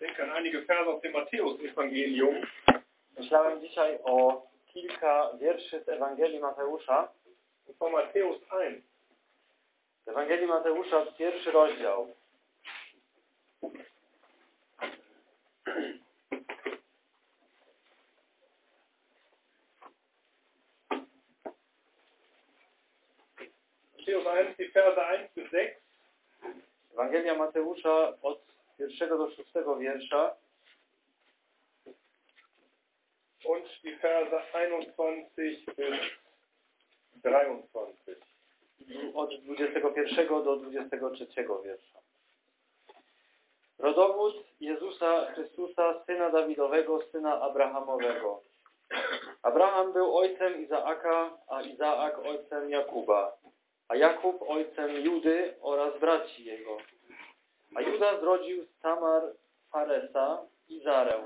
Denke an einige Verse aus dem Matthäus-Evangelium. Myślałem dzisiaj o kilka wierszy z Ewangelii Mateusza. Von Matthäus 1. Z Ewangelii Mateusza, pierwszy rozdział. Matthäus 1, die Verse 1 bis 6. Ewangelia Mateusza od pierwszego do szóstego wiersza und die Verse 21 bis 23. od 21 do 23 wiersza. Rodowód Jezusa Chrystusa, syna Dawidowego, syna Abrahamowego. Abraham był ojcem Izaaka, a Izaak ojcem Jakuba, a Jakub ojcem Judy oraz braci jego. A Juda zrodził z Tamar Faresa i Zarę,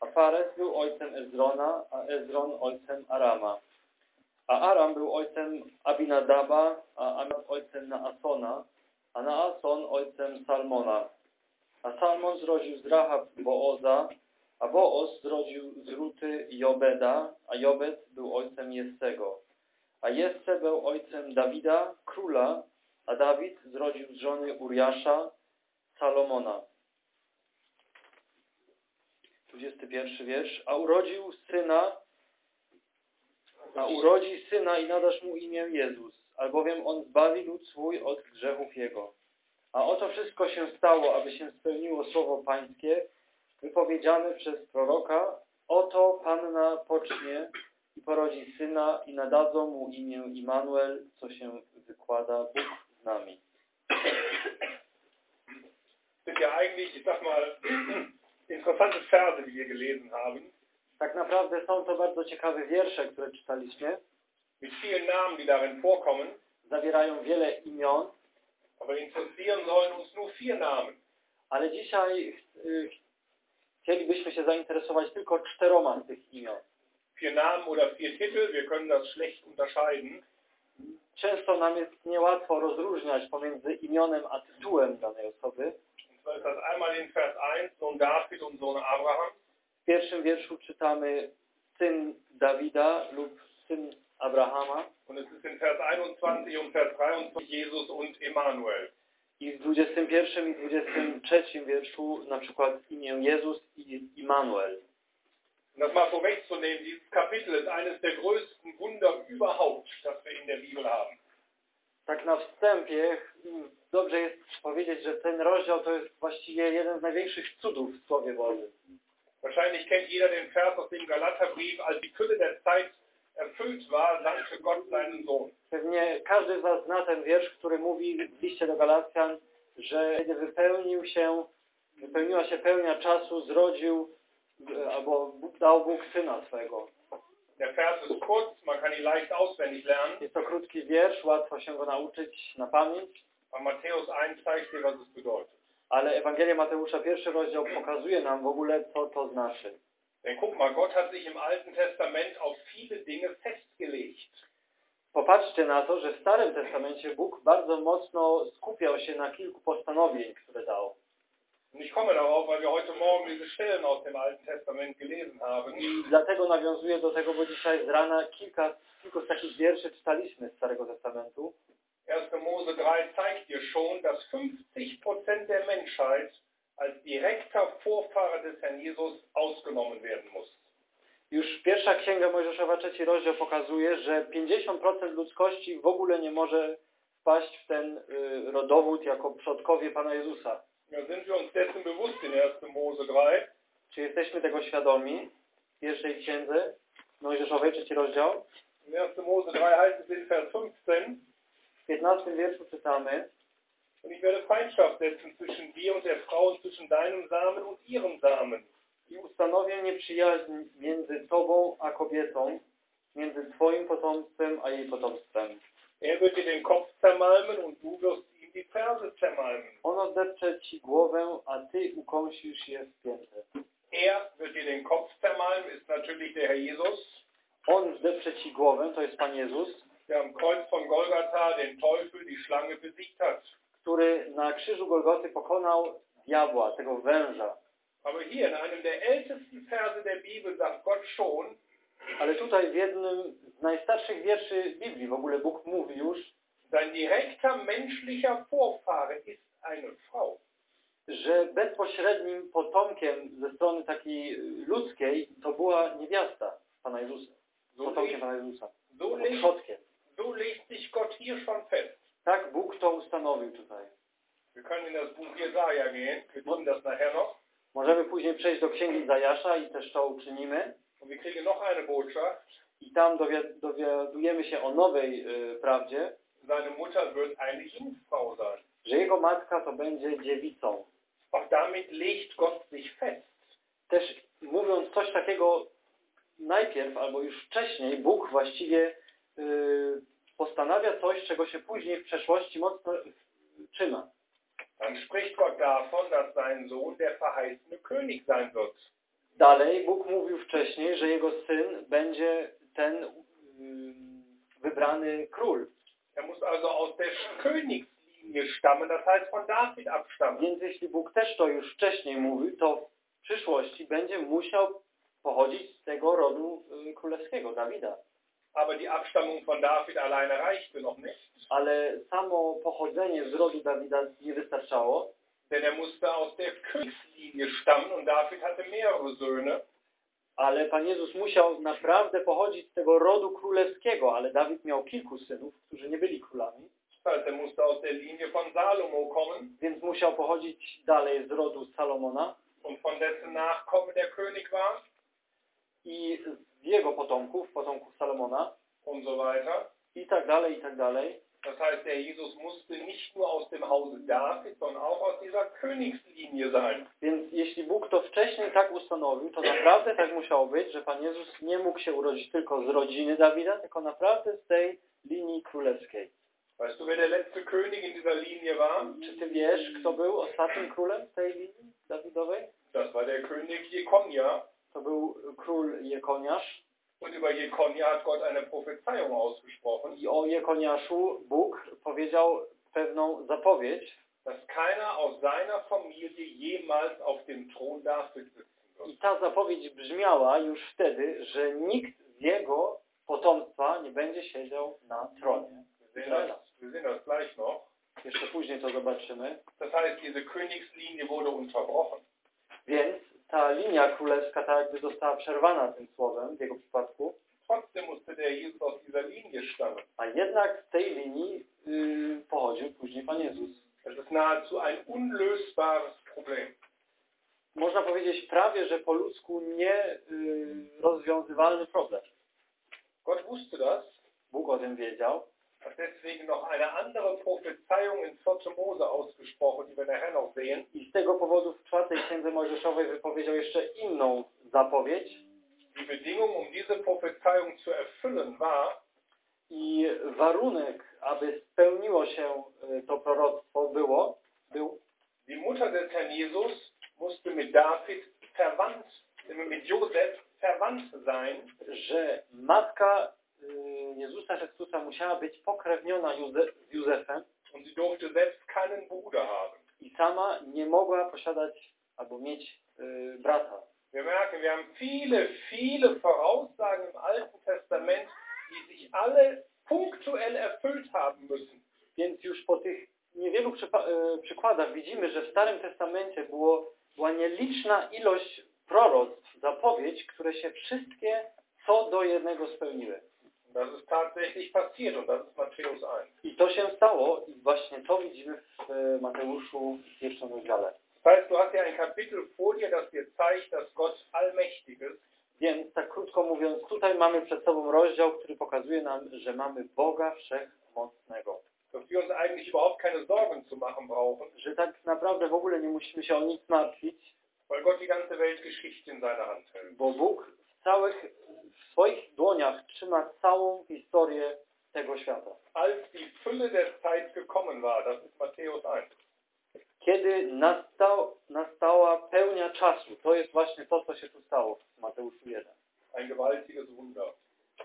a Fares był ojcem Ezrona, a Ezron ojcem Arama. A Aram był ojcem Abinadaba, a Aminad ojcem Naasona, a Naason ojcem Salmona. A Salmon zrodził z Rahab Booza, a Booz zrodził z Ruty Jobeda, a Jobed był ojcem Jessego. A Jesse był ojcem Dawida, króla, a Dawid zrodził z żony Uriasza, Salomona. 21 wiersz. A urodził syna, a urodzi syna i nadasz mu imię Jezus, albowiem on zbawi lud swój od grzechów jego. A oto wszystko się stało, aby się spełniło słowo pańskie, wypowiedziane przez proroka, oto Panna pocznie i porodzi syna i nadadzą mu imię Immanuel, co się wykłada Bóg z nami. Sind ja eigentlich, ich sag mal, interessante Verse, die wir gelesen haben, Tak naprawdę są to bardzo ciekawe wiersze, które czytaliśmy. mit vielen Namen, die darin vorkommen, Zawierają wiele imion, aber interessieren sollen uns nur vier Namen. ale dzisiaj y, chcielibyśmy się zainteresować tylko czteroma z tych imion. Vier Namen oder vier Titel, wir können das schlecht unterscheiden. Często nam jest niełatwo rozróżniać pomiędzy imionem a tytułem danej osoby. Zwar ist das einmal in Vers 1, Sohn David und Sohn Abraham. W pierwszym wierszu czytamy syn Dawida lub syn Abrahama Und es ist in Vers 21 und Vers 23 Jesus und i w 21 i 23 wierszu na przykład imię Jezus i Immanuel. Um das mal vorwegzunehmen, dieses Kapitel ist eines der größten Wunder überhaupt, das wir in der Bibel haben. Tak na wstępie mm, dobrze jest powiedzieć, że ten rozdział to jest właściwie jeden z największych cudów w Słowie Bożym. Wahrscheinlich kennt jeder den Vers aus dem Galaterbrief, als die Fülle der Zeit erfüllt war, sandte Gott seinen Sohn. Pewnie każdy z Was zna ten wiersz, który mówi w liście do Galacjan, że kiedy wypełnił się, wypełniła się pełnia czasu, zrodził e, albo dał Bóg Syna swego. Der Vers ist kurz, man kann ihn leicht auswendig lernen, Jest to krótki wiersz, łatwo się go nauczyć na pamięć, aber Matthäus 1 zeigt dir, was es bedeutet. ale Ewangelia Mateusza, pierwszy rozdział pokazuje nam w ogóle, co to znaczy. Denn guck mal, Gott hat sich im Alten Testament auf viele Dinge festgelegt. Popatrzcie na to, że w Starym Testamencie Bóg bardzo mocno skupiał się na kilku postanowień, które dał. Und ich komme darauf, weil wir heute Morgen diese Stellen aus dem Alten Testament gelesen haben. I dlatego nawiązuję do tego, bo dzisiaj z rana kilka, kilku z takich wierszy czytaliśmy z Starego Testamentu. 1. Mose 3 zeigt dir schon, dass 50% der Menschheit als direkter Vorfahre des Herrn Jesus ausgenommen werden muss. Już pierwsza księga Mojżeszowa, trzeci rozdział pokazuje, że 50% ludzkości w ogóle nie może wpaść w ten y, rodowód jako przodkowie Pana Jezusa. Ja, sind wir uns dessen bewusst in 1. Mose 3? Czy jesteśmy tego świadomi? W pierwszej księdze Mojżeszowej, trzeci rozdział. In 1. Mose 3 heißt es in Vers 15, W 15 wierszu czytamy und ich werde Feindschaft setzen zwischen dir und der Frau und zwischen deinem Samen und ihrem Samen. i ustanowię nieprzyjaźń między Tobą a kobietą, między Twoim potomstwem a jej potomstwem. Er wird dir den Kopf zermalmen und du wirst On odepcze Ci głowę, a Ty ukąsisz je w piętę. Er wird dir den Kopf zermalmen, ist natürlich der Herr Jesus, On zdepcze Ci głowę, to jest Pan Jezus, der am Kreuz von Golgatha den Teufel, die Schlange besiegt hat. który na krzyżu Golgoty pokonał diabła, tego węża. Aber hier in einem der ältesten Verse der Bibel sagt Gott schon, Ale tutaj w jednym z najstarszych wierszy Biblii w ogóle Bóg mówi już, sein direkter menschlicher Vorfahre ist eine Frau. że bezpośrednim potomkiem ze strony takiej ludzkiej to była niewiasta Pana Jezusa. Potomkiem Pana Jezusa. so, legt, so legt sich Gott hier schon fest. Tak Bóg to ustanowił tutaj. Wir können in das Buch Jesaja gehen, wir tun das nachher noch. Możemy później przejść do Księgi Izajasza i też to uczynimy. Und wir kriegen noch eine Botschaft. I tam dowi- dowiadujemy się o nowej y, prawdzie, Seine Mutter wird eine Jungfrau sein. że jego matka to będzie dziewicą. Auch damit legt Gott sich fest. Też mówiąc coś takiego najpierw, albo już wcześniej, Bóg właściwie y, postanawia coś, czego się później w przeszłości mocno trzyma. Dann spricht Gott davon, dass sein Sohn der verheißene König sein wird. Dalej Bóg mówił wcześniej, że jego syn będzie ten y, wybrany król. Er muss also aus der Königslinie stammen, das heißt von David abstammen. Więc jeśli Bóg też to już wcześniej mówił, to w przyszłości będzie musiał pochodzić z tego rodu y, królewskiego, Dawida. Aber die Abstammung von David alleine reichte noch nicht, Ale samo pochodzenie z rodu Dawida nie wystarczało, denn er musste aus der Königslinie stammen und David hatte mehrere Söhne. Ale Pan Jezus musiał naprawdę pochodzić z tego rodu królewskiego, ale Dawid miał kilku synów, którzy nie byli królami, więc musiał pochodzić dalej z rodu Salomona. Und von dessen Nachkommen der König war i z jego potomków, potomków Salomona. Und so weiter. i tak dalej, i tak dalej. Das heißt, der Jesus musste nicht nur aus dem Hause David, sondern auch aus dieser Königslinie sein. Więc jeśli Bóg to wcześniej tak ustanowił, to naprawdę tak musiało być, że Pan Jezus nie mógł się urodzić tylko z rodziny Dawida, tylko naprawdę z tej linii królewskiej. Weißt du, wer der letzte König in dieser Linie war? Czy ty wiesz, kto był ostatnim królem tej linii Dawidowej? Das war der König Jekonia. To był król Jekoniasz. Und über Jekonia hat Gott eine Prophezeiung ausgesprochen, I o Jekoniaszu Bóg powiedział pewną zapowiedź dass keiner aus seiner Familie jemals auf dem Thron David sitzen wird. i ta zapowiedź brzmiała już wtedy, że nikt z jego potomstwa nie będzie siedział na tronie. Wir sehen das, wir sehen das gleich noch. Jeszcze później to zobaczymy. Das heißt, diese Königslinie wurde unterbrochen. Więc ta linia królewska tak jakby została przerwana tym słowem w jego przypadku, a jednak z tej linii yy, pochodził później Pan Jezus. Es ist nahezu ein unlösbares Problem. Można powiedzieć prawie, że po ludzku nie yy, rozwiązywalny problem. Gott wusste das, Bóg o tym wiedział, hat deswegen noch eine andere Prophezeiung in 4. Mose ausgesprochen, die wir nachher noch sehen. I z tego powodu w czwartej księdze Mojżeszowej wypowiedział jeszcze inną zapowiedź Die Bedingung, um diese Prophezeiung zu erfüllen, war, i warunek, aby spełniło się y, to proroctwo było, był, die Mutter des Herrn Jesus musste mit David verwandt, mit Josef verwandt sein, że matka Jezusa Chrystusa musiała być pokrewniona z Józefem i sama nie mogła posiadać albo mieć y, brata. Wir merken, wir haben viele, viele Voraussagen im Alten Testament, die sich alle punktuell erfüllt haben müssen. Więc już po tych niewielu y, przykładach widzimy, że w Starym Testamencie było, była nieliczna ilość proroctw, zapowiedź, które się wszystkie co do jednego spełniły. Das ist tatsächlich passiert und das ist Matthäus 1. I to się stało i właśnie to widzimy w y, Mateuszu w pierwszym rozdziale. Das heißt, du hast ja ein Kapitel vor dir, das dir zeigt, dass Gott allmächtig ist, Więc tak krótko mówiąc, tutaj mamy przed sobą rozdział, który pokazuje nam, że mamy Boga Wszechmocnego. dass wir uns eigentlich überhaupt keine Sorgen zu machen brauchen, Że tak naprawdę w ogóle nie musimy się o nic martwić, weil Gott die ganze Weltgeschichte in seiner Hand hält. bo Bóg w całych, swoich dłoniach trzyma całą historię tego świata. Als die Fülle der Zeit gekommen war, das ist Matthäus 1, Kiedy nastał, nastała pełnia czasu, to jest właśnie to, co się tu stało w Mateuszu 1. ein gewaltiges Wunder.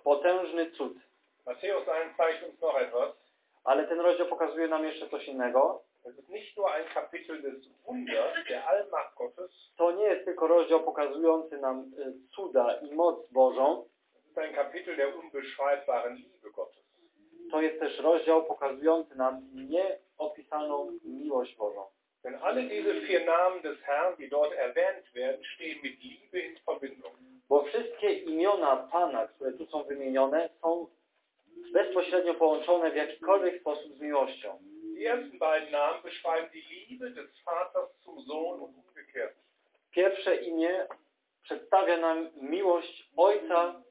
Potężny cud. Matthäus 1 zeigt uns noch etwas. Ale ten rozdział pokazuje nam jeszcze coś innego. To nie jest tylko rozdział pokazujący nam y, cuda i moc Bożą. To jest też rozdział pokazujący nam nieopisaną miłość Bożą. Denn alle diese vier Namen des Herrn, die dort erwähnt werden, stehen mit Liebe in Verbindung. Bo wszystkie imiona Pana, które tu są wymienione, są bezpośrednio połączone w jakikolwiek sposób z miłością. Die ersten beiden Namen beschreiben die Liebe des Vaters zum Sohn und umgekehrt. Pierwsze imię przedstawia nam miłość Ojca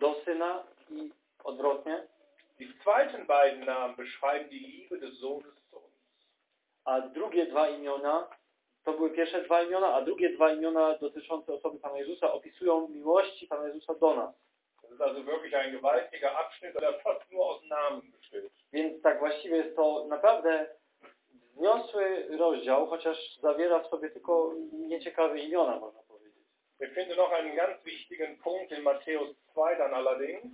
do Syna i odwrotnie, Die zweiten beiden Namen beschreiben die Liebe des Sohnes zu uns. a drugie dwa imiona, to były pierwsze dwa imiona, a drugie dwa imiona dotyczące osoby Pana Jezusa opisują miłości Pana Jezusa do nas. Das ist also wirklich ein gewaltiger Abschnitt, der fast nur aus Namen besteht. Więc tak właściwie jest to naprawdę wzniosły rozdział, chociaż zawiera w sobie tylko nieciekawe imiona, można. Wir finden noch einen ganz wichtigen Punkt in Matthäus 2 dann allerdings.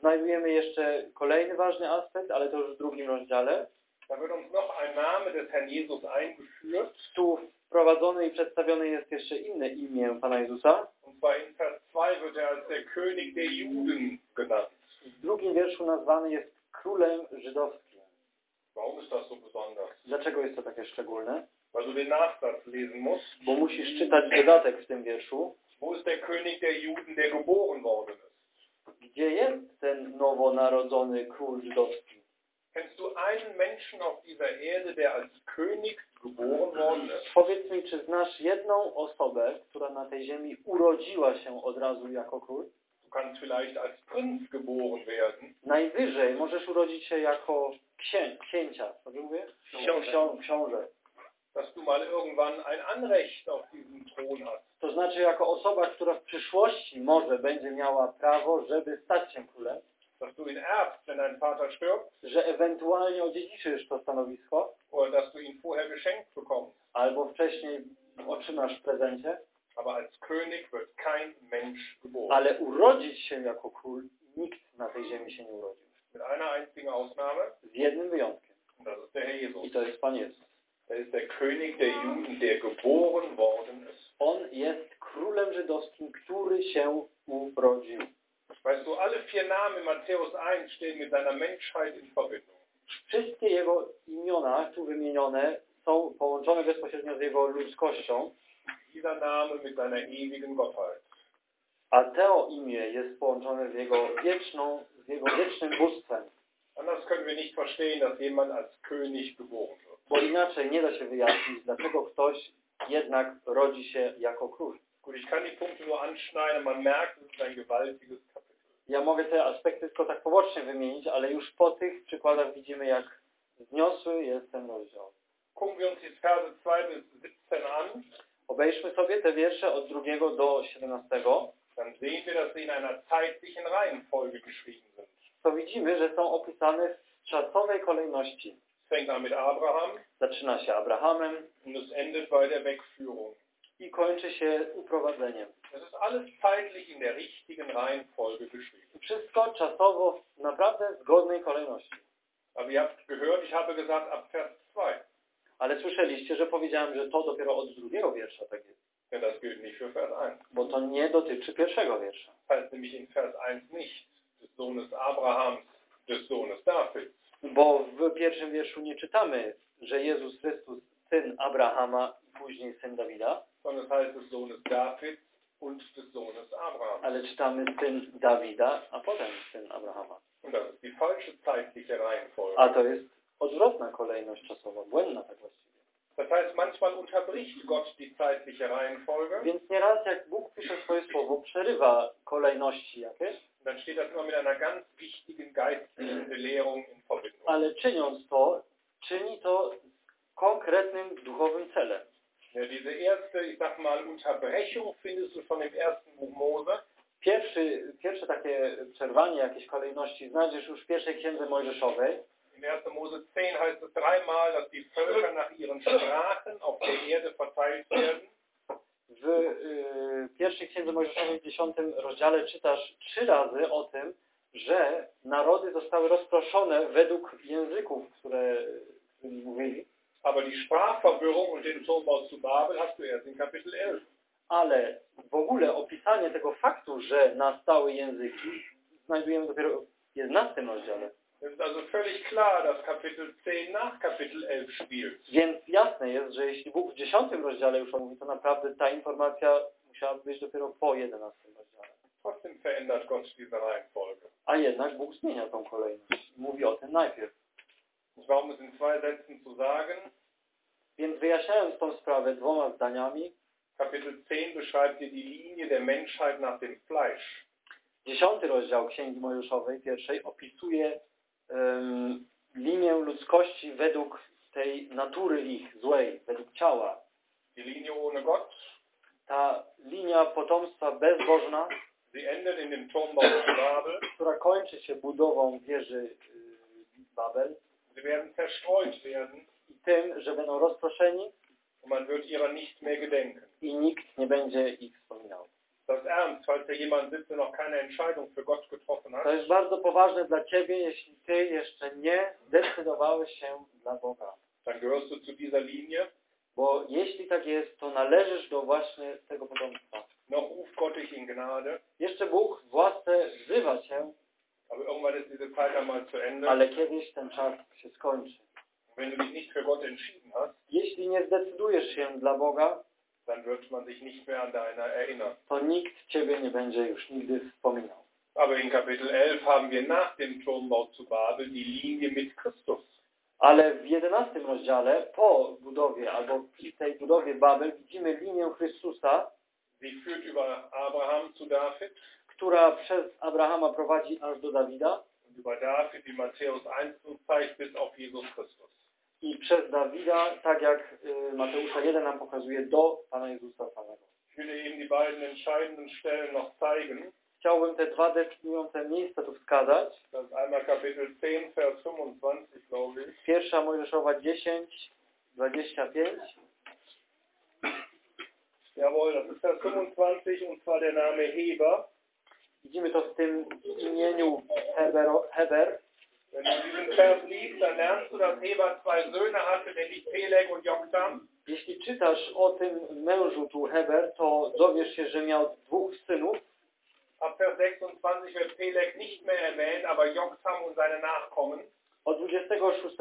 Znajdujemy jeszcze kolejny ważny aspekt, ale to już w drugim rozdziale. Da wird uns noch ein Name des Herrn Jesus eingeführt. Tu wprowadzone i przedstawione jest jeszcze inne imię Pana Jezusa. Und zwar in Vers 2 wird er als der König der Juden genannt. W drugim wierszu nazwany jest królem żydowskim. Warum ist das so besonders? Dlaczego jest to takie szczególne? Weil du den Nachsatz lesen musst. Bo musisz czytać dodatek w tym wierszu, Wo ist der König der Juden, der geboren worden ist? gdzie jest ten nowonarodzony król żydowski. Kennst du einen Menschen auf dieser Erde, der als König geboren worden ist? Powiedz mi, czy znasz jedną osobę, która na tej ziemi urodziła się od razu jako król? Du kannst vielleicht als Prinz geboren werden. Najwyżej możesz urodzić się jako księ, księcia, dobrze mówię? Książę. Ksią, książę. Dass du mal irgendwann ein Anrecht auf diesen Thron hast. To znaczy jako osoba, która w przyszłości może będzie miała prawo, żeby stać się królem, Dass du ihn erbst, wenn dein Vater stirbt, że ewentualnie odziedziczysz to stanowisko, oder dass du ihn vorher geschenkt bekommst. albo wcześniej otrzymasz w prezencie, Aber als König wird kein Mensch geboren. ale urodzić się jako król nikt na tej ziemi się nie urodził. Mit einer einzigen Ausnahme, Z jednym wyjątkiem. und das ist der Herr Jesus. I to jest Pan Jezus. Er ist der König der Juden, der geboren worden ist. On jest królem żydowskim, który się urodził. Weißt du, alle vier Namen in Matthäus 1 stehen mit seiner Menschheit in Verbindung. Wszystkie jego imiona tu wymienione są połączone bezpośrednio z jego ludzkością, Dieser Name mit seiner ewigen Gottheit. a to imię jest połączone z jego wieczną, z jego wiecznym bóstwem. Anders können wir nicht verstehen, dass jemand als König geboren wird. Bo inaczej nie da się wyjaśnić, dlaczego ktoś jednak rodzi się jako król. Gut, ich kann die Punkte nur anschneiden, man merkt, es ist ein gewaltiges Kapitel. Ja mogę te aspekty tylko tak pobocznie wymienić, ale już po tych przykładach widzimy, jak wzniosły jest ten rozdział. Gucken wir uns die Verse 2 bis 17 an, Obejrzmy sobie te wiersze od drugiego do 17. dann sehen wir, dass sie in einer zeitlichen Reihenfolge geschrieben sind. To widzimy, że są opisane w czasowej kolejności. Fängt an mit Abraham Zaczyna się Abrahamem und es endet bei der Wegführung. i kończy się uprowadzeniem. Es ist alles zeitlich in der richtigen Reihenfolge geschrieben. Wszystko czasowo w naprawdę zgodnej kolejności. Aber ihr habt gehört, ich habe gesagt, ab Vers 2. Ale słyszeliście, że powiedziałem, że to dopiero od drugiego wiersza tak jest. Denn das gilt nicht für Vers 1. Bo to nie dotyczy pierwszego wiersza. Das heißt nämlich in Vers 1 nicht des Sohnes Abrahams, des Sohnes Davids. Bo w pierwszym wierszu nie czytamy, że Jezus Chrystus, syn Abrahama i później syn Dawida, sondern es heißt des Sohnes Davids und des Sohnes Abrahams. ale czytamy syn Dawida, a potem syn Abrahama. Und das ist die falsche zeitliche Reihenfolge. A to jest odwrotna kolejność czasowa, błędna tak właściwie. Das heißt, manchmal unterbricht Gott die zeitliche Reihenfolge. Więc nieraz jak Bóg pisze swoje słowo, przerywa kolejności jakieś, dann steht das immer mit einer ganz wichtigen geistlichen Belehrung in Verbindung. ale czyniąc to, czyni to z konkretnym duchowym celem. Ja, diese erste, ich sag mal, Unterbrechung findest du schon im ersten Buch Mose. Pierwszy, pierwsze takie przerwanie jakiejś kolejności znajdziesz już w pierwszej księdze Mojżeszowej. In 1. Mose 10 heißt es dreimal, dass die Völker nach ihren Sprachen auf der Erde verteilt werden. W y, pierwszej księdze Mojżeszowej w dziesiątym rozdziale czytasz trzy razy o tym, że narody zostały rozproszone według języków, które którymi mówili, Aber die Sprachverwirrung und den Turmbau zu Babel hast du erst in Kapitel 11. ale w ogóle opisanie tego faktu, że nastały języki, znajdujemy dopiero w 11 rozdziale. Es ist also völlig klar, dass Kapitel 10 nach Kapitel 11 spielt. Więc jasne jest, że jeśli Bóg w 10 rozdziale już mówi, to naprawdę ta informacja musiała być dopiero po 11 rozdziale. Trotzdem verändert Gott diese Reihenfolge. A jednak Bóg zmienia tą kolejność. Mówi o tym najpierw. Ich um es in zwei Sätzen zu sagen, Więc wyjaśniając tą sprawę dwoma zdaniami, Kapitel 10 beschreibt die Linie der Menschheit nach dem Fleisch. dziesiąty rozdział Księgi Mojżeszowej, pierwszej, opisuje linię ludzkości według tej natury ich, złej, według ciała. Die Linie ohne Gott, Ta linia potomstwa bezbożna, sie endet in dem Turmbau Babel. która kończy się budową wieży y, Babel Sie werden zerstreut werden i tym, że będą rozproszeni und man wird ihrer nicht mehr gedenken. i nikt nie będzie ich wspominał. Das ist ernst, falls hier jemand sitzt, der noch keine Entscheidung für Gott getroffen To jest bardzo poważne dla Ciebie, jeśli Ty jeszcze nie zdecydowałeś się dla Boga. Dann gehörst du zu dieser Linie. Bo jeśli tak jest, to należysz do właśnie tego potomstwa. Noch ruft Gott dich in Gnade, Jeszcze Bóg w łasce wzywa Cię, aber irgendwann ist diese Zeit einmal zu Ende. ale kiedyś ten czas się skończy. Wenn du dich nicht für Gott entschieden hast, Jeśli nie zdecydujesz się dla Boga, dann wird man sich nicht mehr an deiner erinnern. to nikt Ciebie nie będzie już nigdy wspominał. Aber in Kapitel 11 haben wir nach dem Turmbau zu Babel die Linie mit Christus. Ale w jedenastym rozdziale, po budowie, albo w tej budowie Babel, widzimy linię Chrystusa, Sie führt über Abraham zu David która przez Abrahama prowadzi aż do Dawida und über David, wie Matthäus 1 uns zeigt, bis auf Jesus Christus. I przez Dawida, tak jak y, Mateusza 1 nam pokazuje, do Pana Jezusa samego. Chciałbym te dwa decydujące miejsca tu wskazać. Das ist einmal Kapitel 10, Vers 25, glaube ich. Pierwsza Mojżeszowa 10, 25. Jawohl, das ist Vers 25 und zwar der Name Heber. Widzimy to w tym imieniu Heber, Heber. Wenn du diesen Vers liest, dann lernst du, dass Heber zwei Söhne hatte, nämlich Peleg und Joktan. Jeśli czytasz o tym mężu tu Heber, to dowiesz się, że miał dwóch synów. Ab Vers 26 wird Peleg nicht mehr erwähnt, aber Joktan und seine Nachkommen. Od 26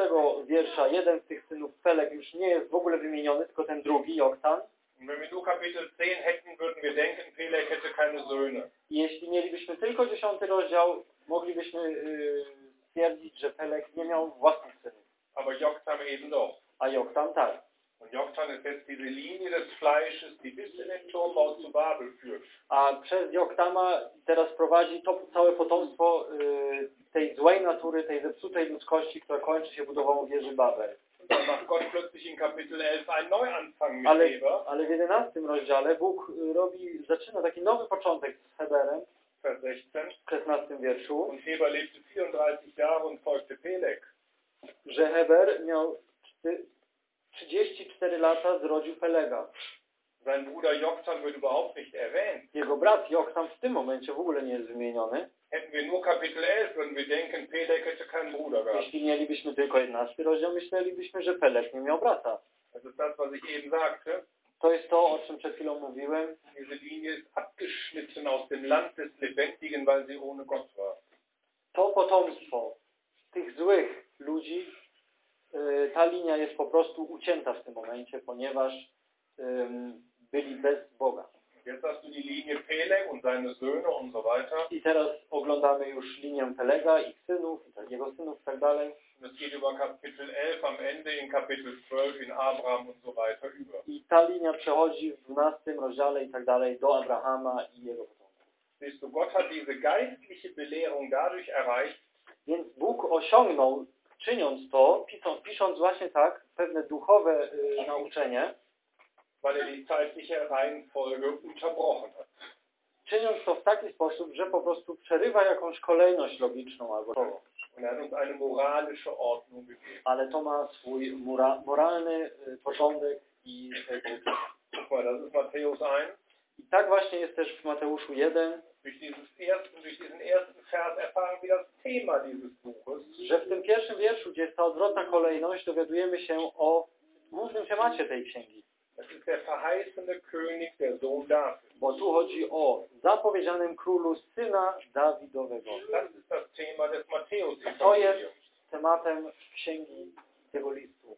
wiersza jeden z tych synów Felek już nie jest w ogóle wymieniony, tylko ten drugi, Joktan. Und wenn wir nur Kapitel 10 hätten, würden wir denken, Peleg hätte keine Söhne. I jeśli mielibyśmy tylko 10 rozdział, moglibyśmy yy, stwierdzić, że Pelek nie miał własnych synów, Aber Joktan eben doch. a Joktan tak. Und Joktan ist jetzt diese Linie des Fleisches, die bis in den Turmbau zu Babel führt. A przez Joktama teraz prowadzi to całe potomstwo yy, tej złej natury, tej zepsutej ludzkości, która kończy się budową wieży Babel. Und dann macht Gott plötzlich in Kapitel 11 einen Neuanfang mit Ale, ale w 11 rozdziale Bóg y, robi, zaczyna taki nowy początek z Heberem Vers 16. w 16 wierszu, Und Heber lebte 34 Jahre und zeugte Peleg. że Heber miał czty- 34 lata, zrodził Pelega. Sein Bruder Joktan wird überhaupt nicht erwähnt. Jego brat Joktan w tym momencie w ogóle nie jest wymieniony. Hätten wir nur Kapitel 11, würden wir denken, Peleg hätte keinen Bruder gehabt. Jeśli mielibyśmy tylko 11 rozdział, myślelibyśmy, że Pelek nie miał brata. Das ist das, was ich eben sagte. To jest to, o czym przed chwilą mówiłem. Diese Linie ist abgeschnitten aus dem Land des Lebendigen, weil sie ohne Gott war. To potomstwo tych złych ludzi, y, ta linia jest po prostu ucięta w tym momencie, ponieważ byli bez Boga. I teraz oglądamy już linię Pelega, ich synów, jego synów i tak dalej. Und es geht über Kapitel 11 am Ende in Kapitel 12 in Abraham und so weiter über. I ta linia przechodzi w 12 rozdziale i tak dalej do Abrahama i jego potomków. Siehst du, Gott hat diese geistliche Belehrung dadurch erreicht, Więc Bóg osiągnął, czyniąc to, pisząc, pisząc właśnie tak, pewne duchowe y, nauczenie, weil er die zeitliche Reihenfolge unterbrochen hat. czyniąc to w taki sposób, że po prostu przerywa jakąś kolejność logiczną albo to. Er. Ale to ma swój mora, moralny y, porządek i Guck mal, das ist Matthäus 1. I tak właśnie jest też w Mateuszu 1, Durch, dieses ersten, durch diesen ersten Vers erfahren wir das Thema dieses Buches. że w tym pierwszym wierszu, gdzie jest ta odwrotna kolejność, dowiadujemy się o głównym temacie tej księgi. Bo tu chodzi o zapowiedzianym królu syna Dawidowego. To jest tematem księgi tego listu.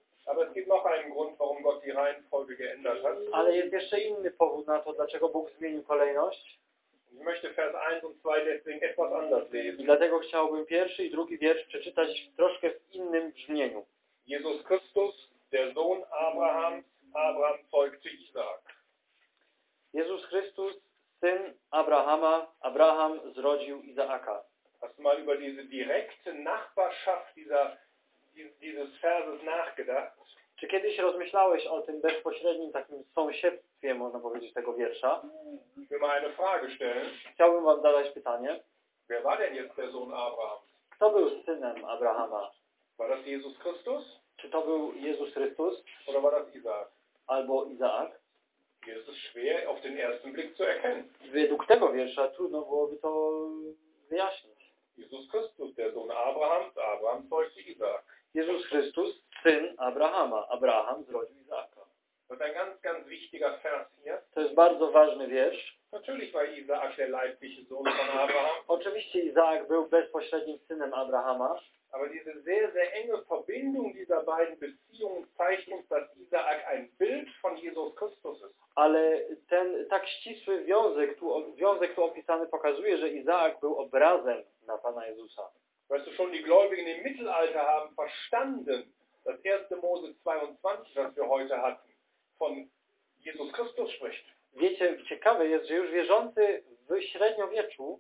Ale jest jeszcze inny powód na to, dlaczego Bóg zmienił kolejność. Ich möchte Vers 1 und 2 deswegen etwas anders I lesen. dlatego chciałbym pierwszy i drugi wiersz przeczytać troszkę w innym brzmieniu. Jesus Christus, der Sohn Abrahams, Abraham zeugte Isaak. Jezus Chrystus, syn Abrahama, Abraham zrodził Izaaka. Hast du mal über diese direkte Nachbarschaft dieser, dieses- Verses nachgedacht? Czy kiedyś rozmyślałeś o tym bezpośrednim takim sąsiedztwie, można powiedzieć, tego wiersza? Chciałbym wam zadać pytanie. Wer war denn jetzt der Sohn Abrahams? Kto był synem Abrahama? War das Jesus Christus Czy to był Jezus Chrystus oder war das Isaak? Albo Izaak? Es schwer auf den ersten Blick zu erkennen. Według tego wiersza trudno byłoby to wyjaśnić. Jesus Christus, der Sohn Abrahams, Abraham zeugte Isaak. Jezus Chrystus, syn Abrahama. Abraham zrodził Izaaka. Das ist ein ganz, ganz wichtiger Vers hier. To jest bardzo ważny wiersz. Natürlich war Isaak der leibliche Sohn von Abraham, Oczywiście Izaak był bezpośrednim synem Abrahama, aber diese sehr, sehr enge Verbindung dieser beiden Beziehungen zeigt uns, dass Isaak ein Bild von Jesus Christus ist. ale ten tak ścisły wiązek tu, wiązek tu opisany pokazuje, że Izaak był obrazem na Pana Jezusa. Weißt du, schon die Gläubigen im Mittelalter haben verstanden, das 1. Mose 22, das wir heute hatten, von Jesus Christus spricht. Wiecie, ciekawe jest, że już wierzący w średniowieczu,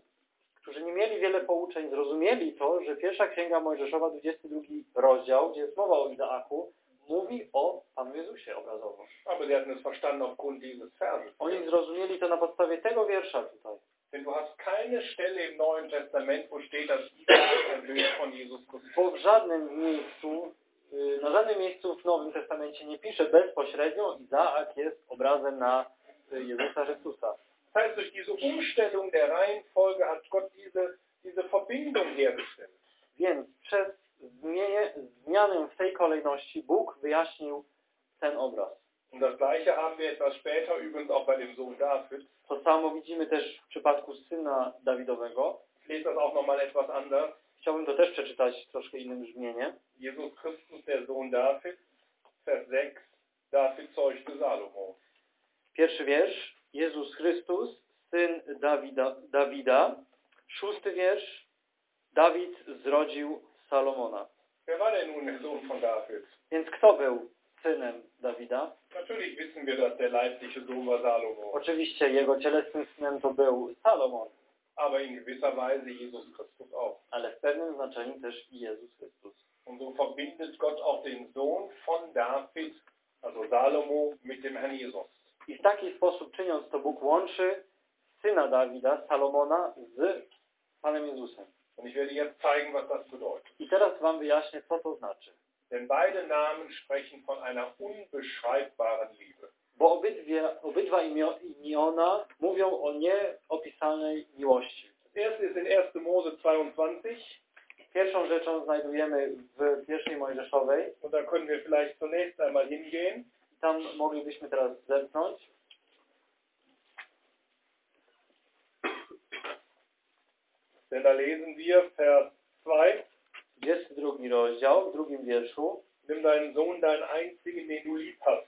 którzy nie mieli wiele pouczeń, zrozumieli to, że pierwsza księga Mojżeszowa, 22 rozdział, gdzie jest mowa o Izaaku, mówi o Panu Jezusie obrazowo. Oni zrozumieli to na podstawie tego wiersza tutaj. Denn du hast keine Stelle im Neuen Testament, wo steht, dass Isaak Bild von Jesus Christus Bo w żadnym miejscu, y, na żadnym miejscu w Nowym Testamencie nie pisze bezpośrednio Izaak jest obrazem na y, Jezusa Chrystusa. Das heißt, durch diese Umstellung der Reihenfolge hat Gott diese, diese Verbindung hergestellt. Więc przez zmienię, zmianę w tej kolejności Bóg wyjaśnił ten obraz. Und das Gleiche haben wir etwas später übrigens auch bei dem Sohn David. To samo widzimy też w przypadku syna Dawidowego. Ich das auch nochmal etwas anders. Chciałbym to też przeczytać troszkę innym brzmienie. Jesus Christus, der Sohn David, Vers 6, David zeugte Salomo. Pierwszy wiersz. Jezus Chrystus, syn Dawida, Dawida. Szósty wiersz. Dawid zrodził Salomona. Więc kto był synem Dawida? Natürlich wissen wir, dass der leibliche Sohn war Salomo, Oczywiście jego cielesnym synem to był Salomon, aber in gewisser Weise Jesus Christus auch. ale w pewnym znaczeniu też Jezus Chrystus. Und so verbindet Gott auch den Sohn von David, also Salomo, mit dem Herrn Jesus. I w taki sposób czyniąc to Bóg łączy syna Dawida, Salomona z Panem Jezusem. I teraz Wam wyjaśnię, co to znaczy. Denn beide Namen sprechen von einer unbeschreibbaren Liebe. Bo obydwie, obydwa imio, imiona mówią o nieopisanej miłości. Erste ist in 1. Mose 22 Pierwszą rzeczą znajdujemy w pierwszej Mojżeszowej. und da können wir vielleicht zunächst einmal hingehen. Tam moglibyśmy teraz zerknąć. Denn da lesen wir Vers 2, 22 rozdział, w drugim wierszu. nimm deinen Sohn, deinen einzigen, den du lieb hast.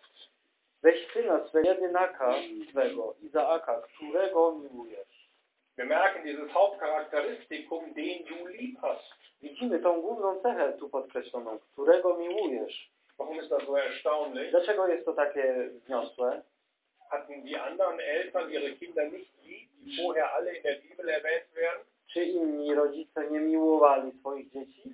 Weź syna swego jedynaka swego, Izaaka, którego miłujesz. Wir merken dieses Hauptcharakteristikum, den du lieb hast. Widzimy tą główną cechę tu podkreśloną, którego miłujesz. Warum ist das so erstaunlich? Dlaczego jest to takie wniosłe? Hatten die anderen Eltern ihre Kinder nicht lieb, die vorher alle in der Bibel erwähnt werden? Czy inni rodzice nie miłowali swoich dzieci?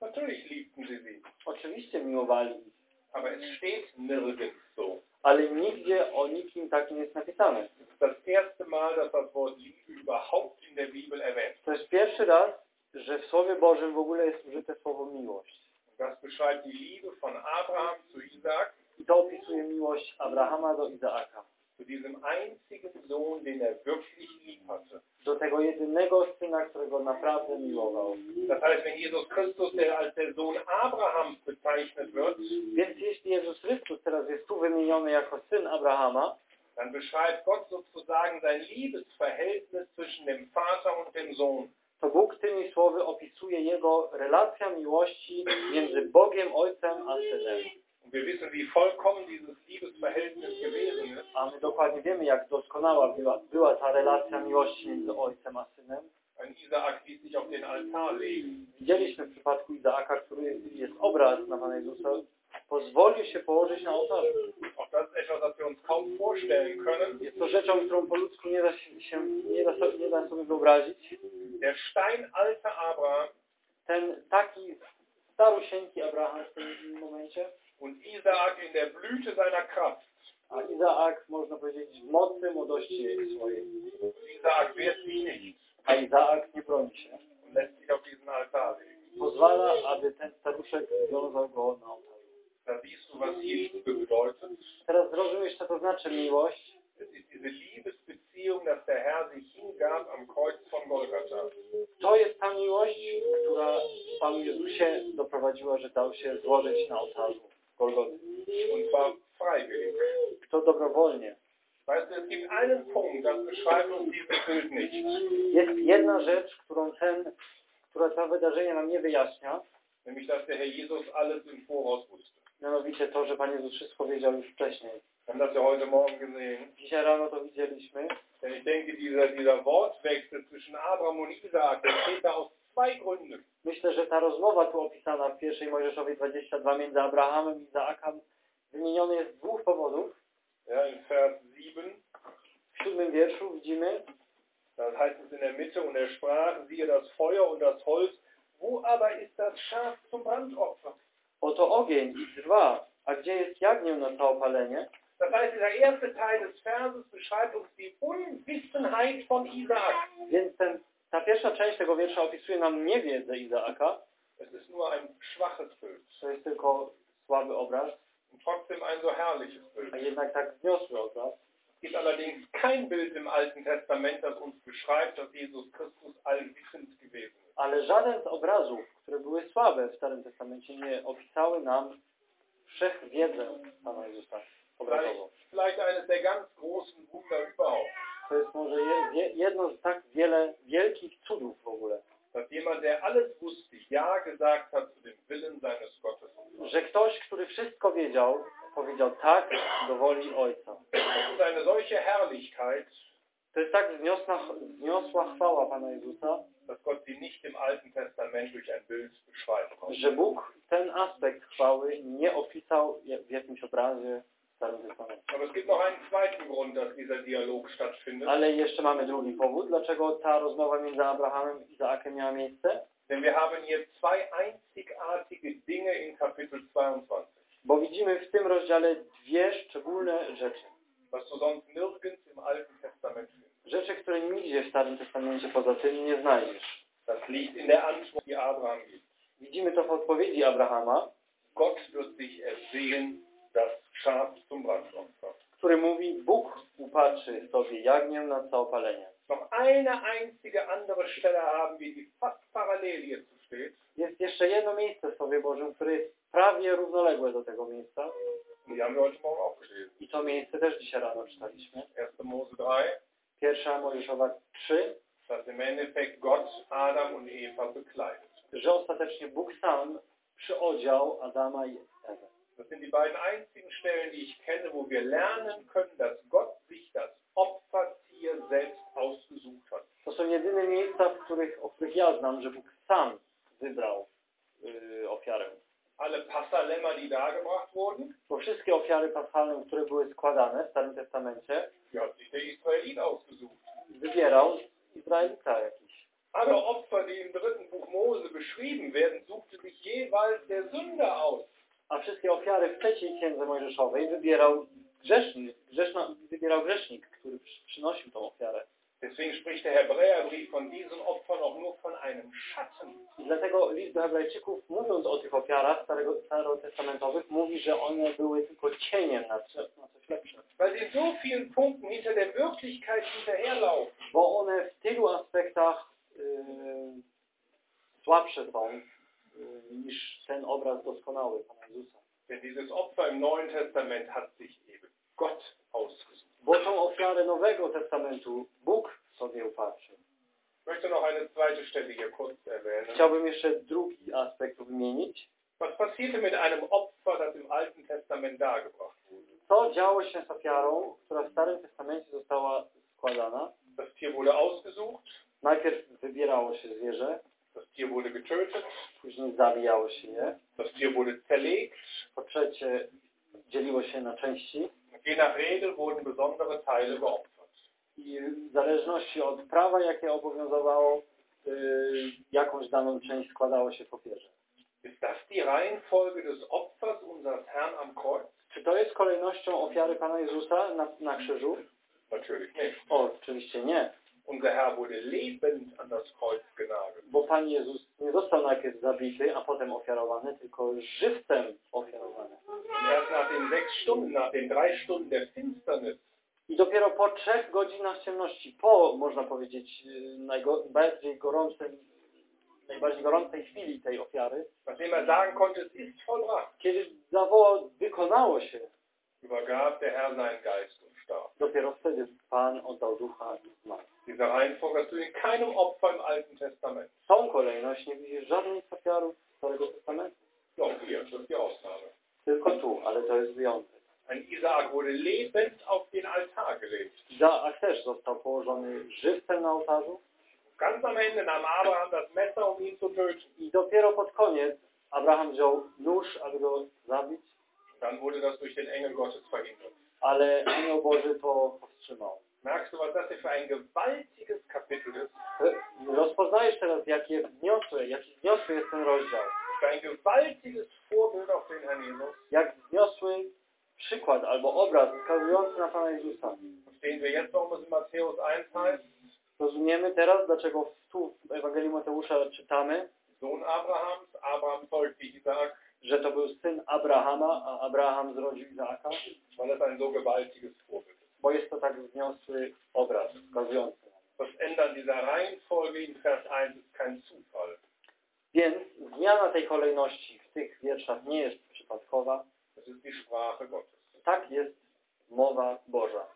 Natürlich liebten sie sie. Oczywiście miłowali ich, Aber es steht nirgends so. ale nigdzie o nikim takim jest napisane. Es ist das erste Mal, dass das Wort Liebe überhaupt in der Bibel erwähnt To jest pierwszy raz, że w Słowie Bożym w ogóle jest użyte słowo miłość. Das beschreibt die Liebe von Abraham zu Isaac, I to opisuje miłość Abrahama do Izaaka. zu diesem einzigen Sohn, den er wirklich lieb hatte. do tego jedynego Syna, którego naprawdę miłował. Das heißt, wenn Jesus Christus, der als der Sohn Abrahams bezeichnet wird, Więc jeśli Jezus Chrystus teraz jest tu wymieniony jako Syn Abrahama, dann beschreibt Gott sozusagen sein Liebesverhältnis zwischen dem Vater und dem Sohn. To Bóg tymi słowy opisuje Jego relacja miłości między Bogiem Ojcem a Synem. Und wir wissen, wie vollkommen dieses Liebesverhältnis gewesen ist. A my dokładnie wiemy, jak doskonała była, była ta relacja miłości między Ojcem a Synem. Ein Isaak ließ sich auf den Altar legen. Widzieliśmy w przypadku Izaaka, który jest obraz na Pana Jezusa, pozwolił się położyć na ołtarzu. Jest to rzeczą, którą po ludzku nie da się, nie, da sobie, nie da sobie wyobrazić. Der Steinalter Abraham Ten taki starusieńki Abraham w tym momencie, und Isaak in der Blüte seiner Kraft. a Izaak, można powiedzieć, w mocy młodości jej swojej. Sich nicht A Izaak nie broni się. Pozwala, aby ten staruszek wiązał go na ołtarzu. Was Liebe bedeutet. Teraz zrozumiesz, co to znaczy miłość. Es ist diese Liebesbeziehung, dass der Herr sich hingab am Kreuz von Golgatha. To jest ta miłość, która Panu Jezusie doprowadziła, że dał się złożyć na ołtarzu Golgoty. Und zwar freiwillig. To dobrowolnie. Weißt du, es gibt einen Punkt, das beschreibt uns dieses Bild nicht. Jest jedna rzecz, którą ten, która to wydarzenie nam nie wyjaśnia, Nämlich, dass der Herr Jesus alles im Voraus wusste. Mianowicie to, że Pan Jezus wszystko wiedział już wcześniej. Wir haben das ja heute Morgen gesehen. Dzisiaj rano to widzieliśmy. Denn ich denke, dieser, dieser Wortwechsel zwischen Abraham und Isaak, der steht da aus zwei Gründen. Myślę, że ta rozmowa tu opisana w pierwszej Mojżeszowej 22 między Abrahamem i Izaakiem wymieniony jest z dwóch powodów. Ja, in Vers 7, W siódmym wierszu widzimy, da heißt es in der Mitte, und er sprach, siehe das Feuer und das Holz, wo aber ist das Schaf zum Brandopfer? Oto ogień i dwa, a gdzie jest jagnię na całopalenie? Das heißt, dieser erste Teil des Verses beschreibt uns die Unwissenheit von Isaak. Więc ten, ta pierwsza część tego wiersza opisuje nam niewiedzę Izaaka. Es ist nur ein schwaches Bild To jest tylko słaby obraz, und trotzdem ein so herrliches Bild. a jednak tak wzniosły obraz. Es gibt allerdings kein Bild im Alten Testament, das uns beschreibt, dass Jesus Christus allwissend gewesen ist. Ale żaden z obrazów, które były słabe w Starym Testamencie, nie opisały nam wszechwiedzę Pana Jezusa überhaupt, To jest może je, je, jedno z tak wiele wielkich cudów w ogóle, że ktoś, który wszystko wiedział, powiedział tak do woli Ojca. To jest tak wzniosła, wzniosła chwała Pana Jezusa, dass Gott sie nicht im Alten Testament durch ein Bild beschreiben konnte. że Bóg ten aspekt chwały nie opisał w jakimś obrazie w Starym Testamencie. Aber es gibt noch einen zweiten Grund, dass dieser Dialog stattfindet. Ale jeszcze mamy drugi powód, dlaczego ta rozmowa między Abrahamem i Izaakiem miała miejsce. Denn wir haben hier zwei einzigartige Dinge in Kapitel 22, Bo widzimy w tym rozdziale dwie szczególne rzeczy. was du sonst nirgends im Alten Testament findest. Rzeczy, które nigdzie w Starym Testamencie poza tym nie znajdziesz. Das liegt in der Antwort, die Abraham gibt. Widzimy to w odpowiedzi Abrahama, Gott wird sich ersehen, das Schaf zum Brandopfer. który mówi, Bóg upatrzy sobie jagnię na całopalenie. Noch eine einzige andere Stelle haben wir, die fast parallel hierzu steht. Jest jeszcze jedno miejsce w Słowie Bożym, które jest prawie równoległe do tego miejsca. I to miejsce też dzisiaj rano czytaliśmy. 1. Mose 3, Pierwsza Mojżeszowa 3, dass im Endeffekt Gott Adam und Eva bekleidet. że ostatecznie Bóg sam przyodział Adama i Ewę. Das sind die beiden einzigen Stellen, die ich kenne, wo wir lernen können, dass Gott sich das Opfertier selbst ausgesucht hat. To są jedyne miejsca, w których, o których ja znam, że Bóg sam wybrał yy, ofiarę. Alle Passalämmer, die dargebracht wurden, Bo wszystkie ofiary paschalne, które były składane w Starym Testamencie, die hat sich der Israelit ausgesucht. wybierał Izraelita jakiś. Alle Opfer, die im dritten Buch Mose beschrieben werden, suchte sich jeweils der Sünder aus. A wszystkie ofiary w trzeciej księdze Mojżeszowej wybierał grzesznik, grzeszna, wybierał grzesznik, który przy- przynosił tą ofiarę. Deswegen spricht der Hebräerbrief von diesen Opfern auch nur von einem Schatten. I dlatego list do Hebrajczyków, mówiąc o tych ofiarach starotestamentowych, mówi, że one były tylko cieniem na, coś- na coś lepsze. weil sie in so vielen Punkten hinter der Wirklichkeit hinterherlaufen. bo one w tylu aspektach yy, słabsze są yy, niż ten obraz doskonały Pana Jezusa. Denn dieses Opfer im Neuen Testament hat sich eben Gott ausgesucht. Bo tą ofiarę Nowego Testamentu Bóg sobie upatrzył. Hier kurz erwähnen. Chciałbym jeszcze drugi aspekt wymienić. Was passierte mit einem Opfer, das im Alten Testament dargebracht wurde? Co działo się z ofiarą, która w Starym Testamencie została składana? Das Tier wurde ausgesucht, Najpierw wybierało się zwierzę, das Tier wurde getötet, później zabijało się je, das Tier wurde zerlegt. po trzecie dzieliło się na części je nach Regel wurden besondere Teile geopfert. i w zależności od prawa, jakie obowiązywało, yy, jakąś daną część składało się w ofierze. Ist das die Reihenfolge des Opfers unseres Herrn am Kreuz? Czy to jest kolejnością ofiary Pana Jezusa na, na krzyżu? Natürlich nicht. O, oczywiście nie, Unser Herr wurde lebend an das Kreuz genagelt. bo Pan Jezus nie został najpierw zabity, a potem ofiarowany, tylko żywcem ofiarowany. I dopiero po trzech godzinach ciemności, po, można powiedzieć, yy, najbardziej gorącym, najbardziej gorącej chwili tej ofiary, er kiedy zawołał, wykonało się, übergab der Herr seinen Geist und starb. dopiero wtedy Pan oddał ducha i zmarł. Diese Reihenfolge hast du in keinem Opfer im Alten Testament. Tą kolejność nie widzisz żadnej z ofiarów Starego Testamentu. Doch hier, das ist die Ausnahme. Tylko tu, ale to jest wyjątek. Ein Isaak wurde lebend auf den Altar gelegt. Izaak też został położony żywcem na ołtarzu Ganz am Ende nahm Abraham das Messer, um ihn zu töten. i dopiero pod koniec Abraham wziął nóż, aby go zabić, Dann wurde das durch den Engel Gottes verhindert. ale anioł Boży to powstrzymał. Merkst du, was das hier für ein gewaltiges Kapitel ist? Rozpoznajesz teraz, jakie wzniosłe, jaki wzniosły jest ten rozdział. Für ein gewaltiges Vorbild auf den Herrn Jesus. Jak wzniosły przykład albo obraz wskazujący na Pana Jezusa. Verstehen wir jetzt, warum es in Matthäus 1 heißt, Rozumiemy teraz, dlaczego tu w Ewangelii Mateusza czytamy, Sohn Abrahams, Abraham zeugte Isaak, że to był syn Abrahama, a Abraham zrodził Izaaka, weil es ein so gewaltiges Vorbild. Bo jest to tak wzniosły obraz wskazujący. Das Ändern dieser Reihenfolge in Vers 1 ist kein Zufall. Więc zmiana tej kolejności w tych wierszach nie jest przypadkowa. Es ist die Sprache Gottes. Tak jest mowa Boża.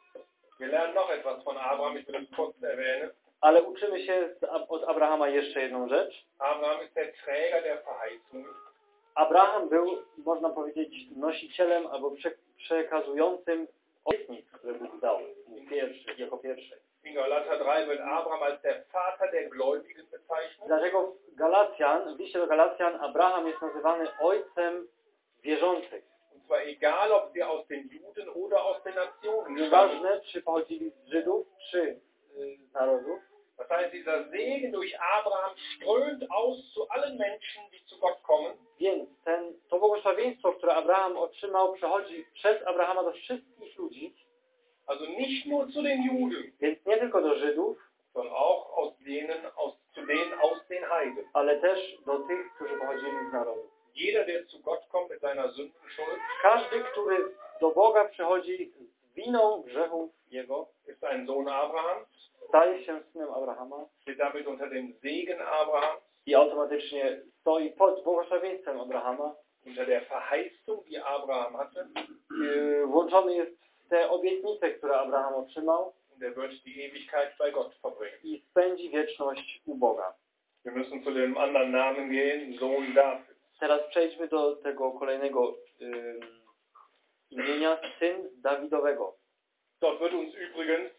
Wir lernen noch etwas von Abraham, ich will das kurz erwähnen. Ale uczymy się z- od Abrahama jeszcze jedną rzecz. Abraham ist der Träger der Verheißungen. Abraham był, można powiedzieć, nosicielem albo prze, przekazującym obietnic, które Bóg dał mu pierwszy, jako pierwszy. In Galater 3 wird Abraham als der Vater der Gläubigen bezeichnet. Dlatego w Galacjan, w liście do Galacjan, Abraham jest nazywany ojcem wierzących. Und zwar egal, ob sie aus den Juden oder aus den Nationen stammen. Nieważne, czy pochodzili z Żydów, czy y, z narodów. Das heißt, dieser Segen durch Abraham strömt aus zu allen Menschen, Więc ten, to błogosławieństwo, które Abraham otrzymał, przechodzi przez Abrahama do wszystkich ludzi, Also nicht nur zu den Juden, więc nie tylko do Żydów, sondern auch aus denen, aus, zu denen aus den Heiden. ale też do tych, którzy pochodzili z narodów. Jeder, der zu Gott kommt mit seiner Sündenschuld, Każdy, który do Boga przychodzi z winą grzechów Jego, ist ein Sohn Abrahams, staje się synem Abrahama. Steht damit unter dem Segen Abrahams, i automatycznie stoi pod błogosławieństwem Abrahama. unter der Verheißung, die Abraham hatte, Yy, Włączony jest w te obietnice, które Abraham otrzymał und wird die Ewigkeit bei Gott verbringen. i spędzi wieczność u Boga. Wir müssen zu dem anderen Namen gehen, Sohn David. Teraz przejdźmy do tego kolejnego ym, imienia, syn Dawidowego. Dort wird uns übrigens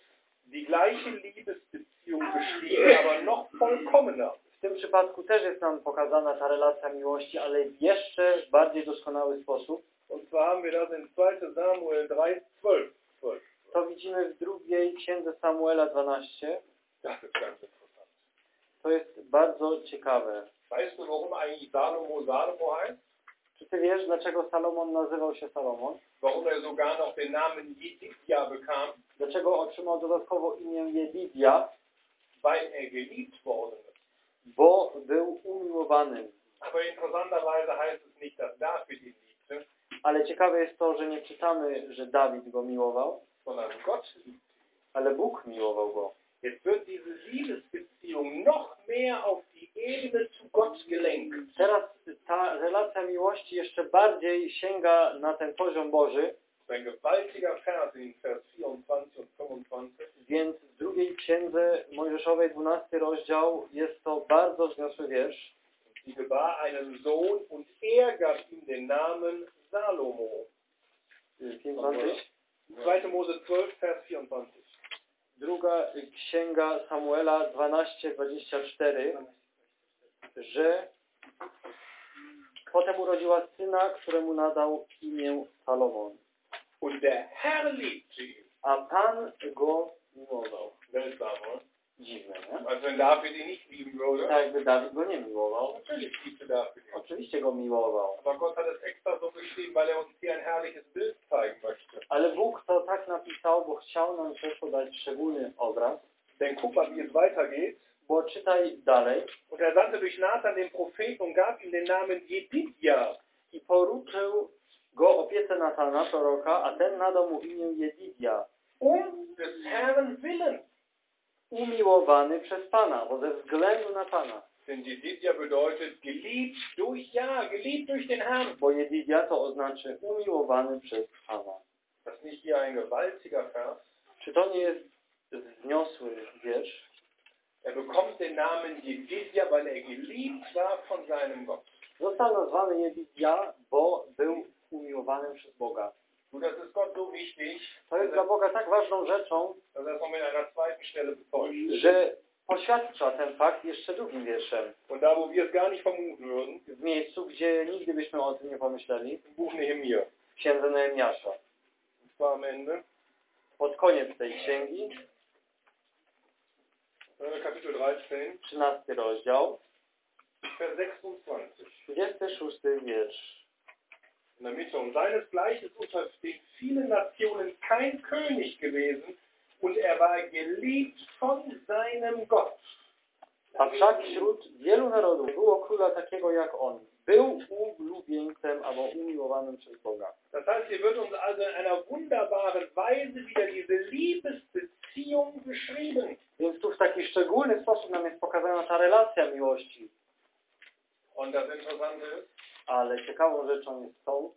die gleiche Liebesbeziehung beschrieben, aber noch vollkommener. W tym przypadku też jest nam pokazana ta relacja miłości, ale w jeszcze bardziej doskonały sposób. Und zwar haben wir das in 2 Samuel 3, 12. 12. To widzimy w drugiej księdze Samuela 12. Das ist ganz interessant. To jest bardzo ciekawe. Czy ty wiesz, dlaczego Salomon nazywał się Salomon? Er? Dlaczego otrzymał dodatkowo imię Jedidia? Weil er geliebt worden ist. Bo był umiłowanym. Ale ciekawe jest to, że nie czytamy, że Dawid go miłował, ale Bóg miłował go. Teraz ta relacja miłości jeszcze bardziej sięga na ten poziom Boży, ein gewaltiger Vers in Vers 24 und 25. więc w drugiej księdze Mojżeszowej, 12 rozdział, jest to bardzo wzniosły wiersz. Sie gebar einen Sohn und er gab ihm den Namen Salomo. 25. 2. Mose 12, Vers 24. Druga księga Samuela 12:24, że potem urodziła syna, któremu nadał imię Salomon. Und der Herr liebte ihn. A Pan go miłował. Oder? Dziwne, nie? Als wenn David ihn nicht lieben würde. Tak jakby Dawid go nie miłował. Natürlich liebte David ihn. Oczywiście go miłował. Aber Gott hat es extra so geschrieben, weil er uns hier ein herrliches Bild zeigen möchte. Ale Bóg to tak napisał, bo chciał nam też podać szczególny obraz. Denn guck mal, wie es weitergeht. Bo czytaj dalej. Und er sandte durch Nathan den Propheten und gab ihm den Namen Jedidja. I poruczył go opiece Natana, proroka, a ten nadał mu imię Jedidia. Um willen. Umiłowany przez Pana, bo ze względu na Pana. Denn Jedidja bedeutet geliebt durch, ja, geliebt durch den Herrn. Bo Jedidia to oznaczy umiłowany przez Pana. Das nicht hier ein gewaltiger Vers. Czy to nie jest wzniosły wiersz? Er bekommt den Namen Jedidja, weil er geliebt war von seinem Gott. Został nazwany Jedidia, bo był umiłowany przez Boga. Und das ist Gott so wichtig, To jest dla Boga tak ważną rzeczą, że poświadcza ten fakt jeszcze drugim wierszem. Und da, wo wir es gar nicht vermuten würden, W miejscu, gdzie nigdy byśmy o tym nie pomyśleli, im Buch Nehemiah. w księdze Nehemiasza. Pod koniec tej księgi, Kapitel 13, 13 rozdział, Vers 26. 26 wiersz. In der Mitte. Und seinesgleichen ist unter den vielen Nationen kein König gewesen und er war geliebt von seinem Gott. A wszak wśród wielu narodów było króla takiego jak on. Był ulubieńcem albo umiłowanym przez Boga. Das heißt, hier wird uns also in einer wunderbaren Weise wieder diese Liebesbeziehung beschrieben. Więc tu w taki szczególny sposób nam jest pokazana ta relacja miłości. Und das Interessante ist, Ale ciekawą rzeczą jest to,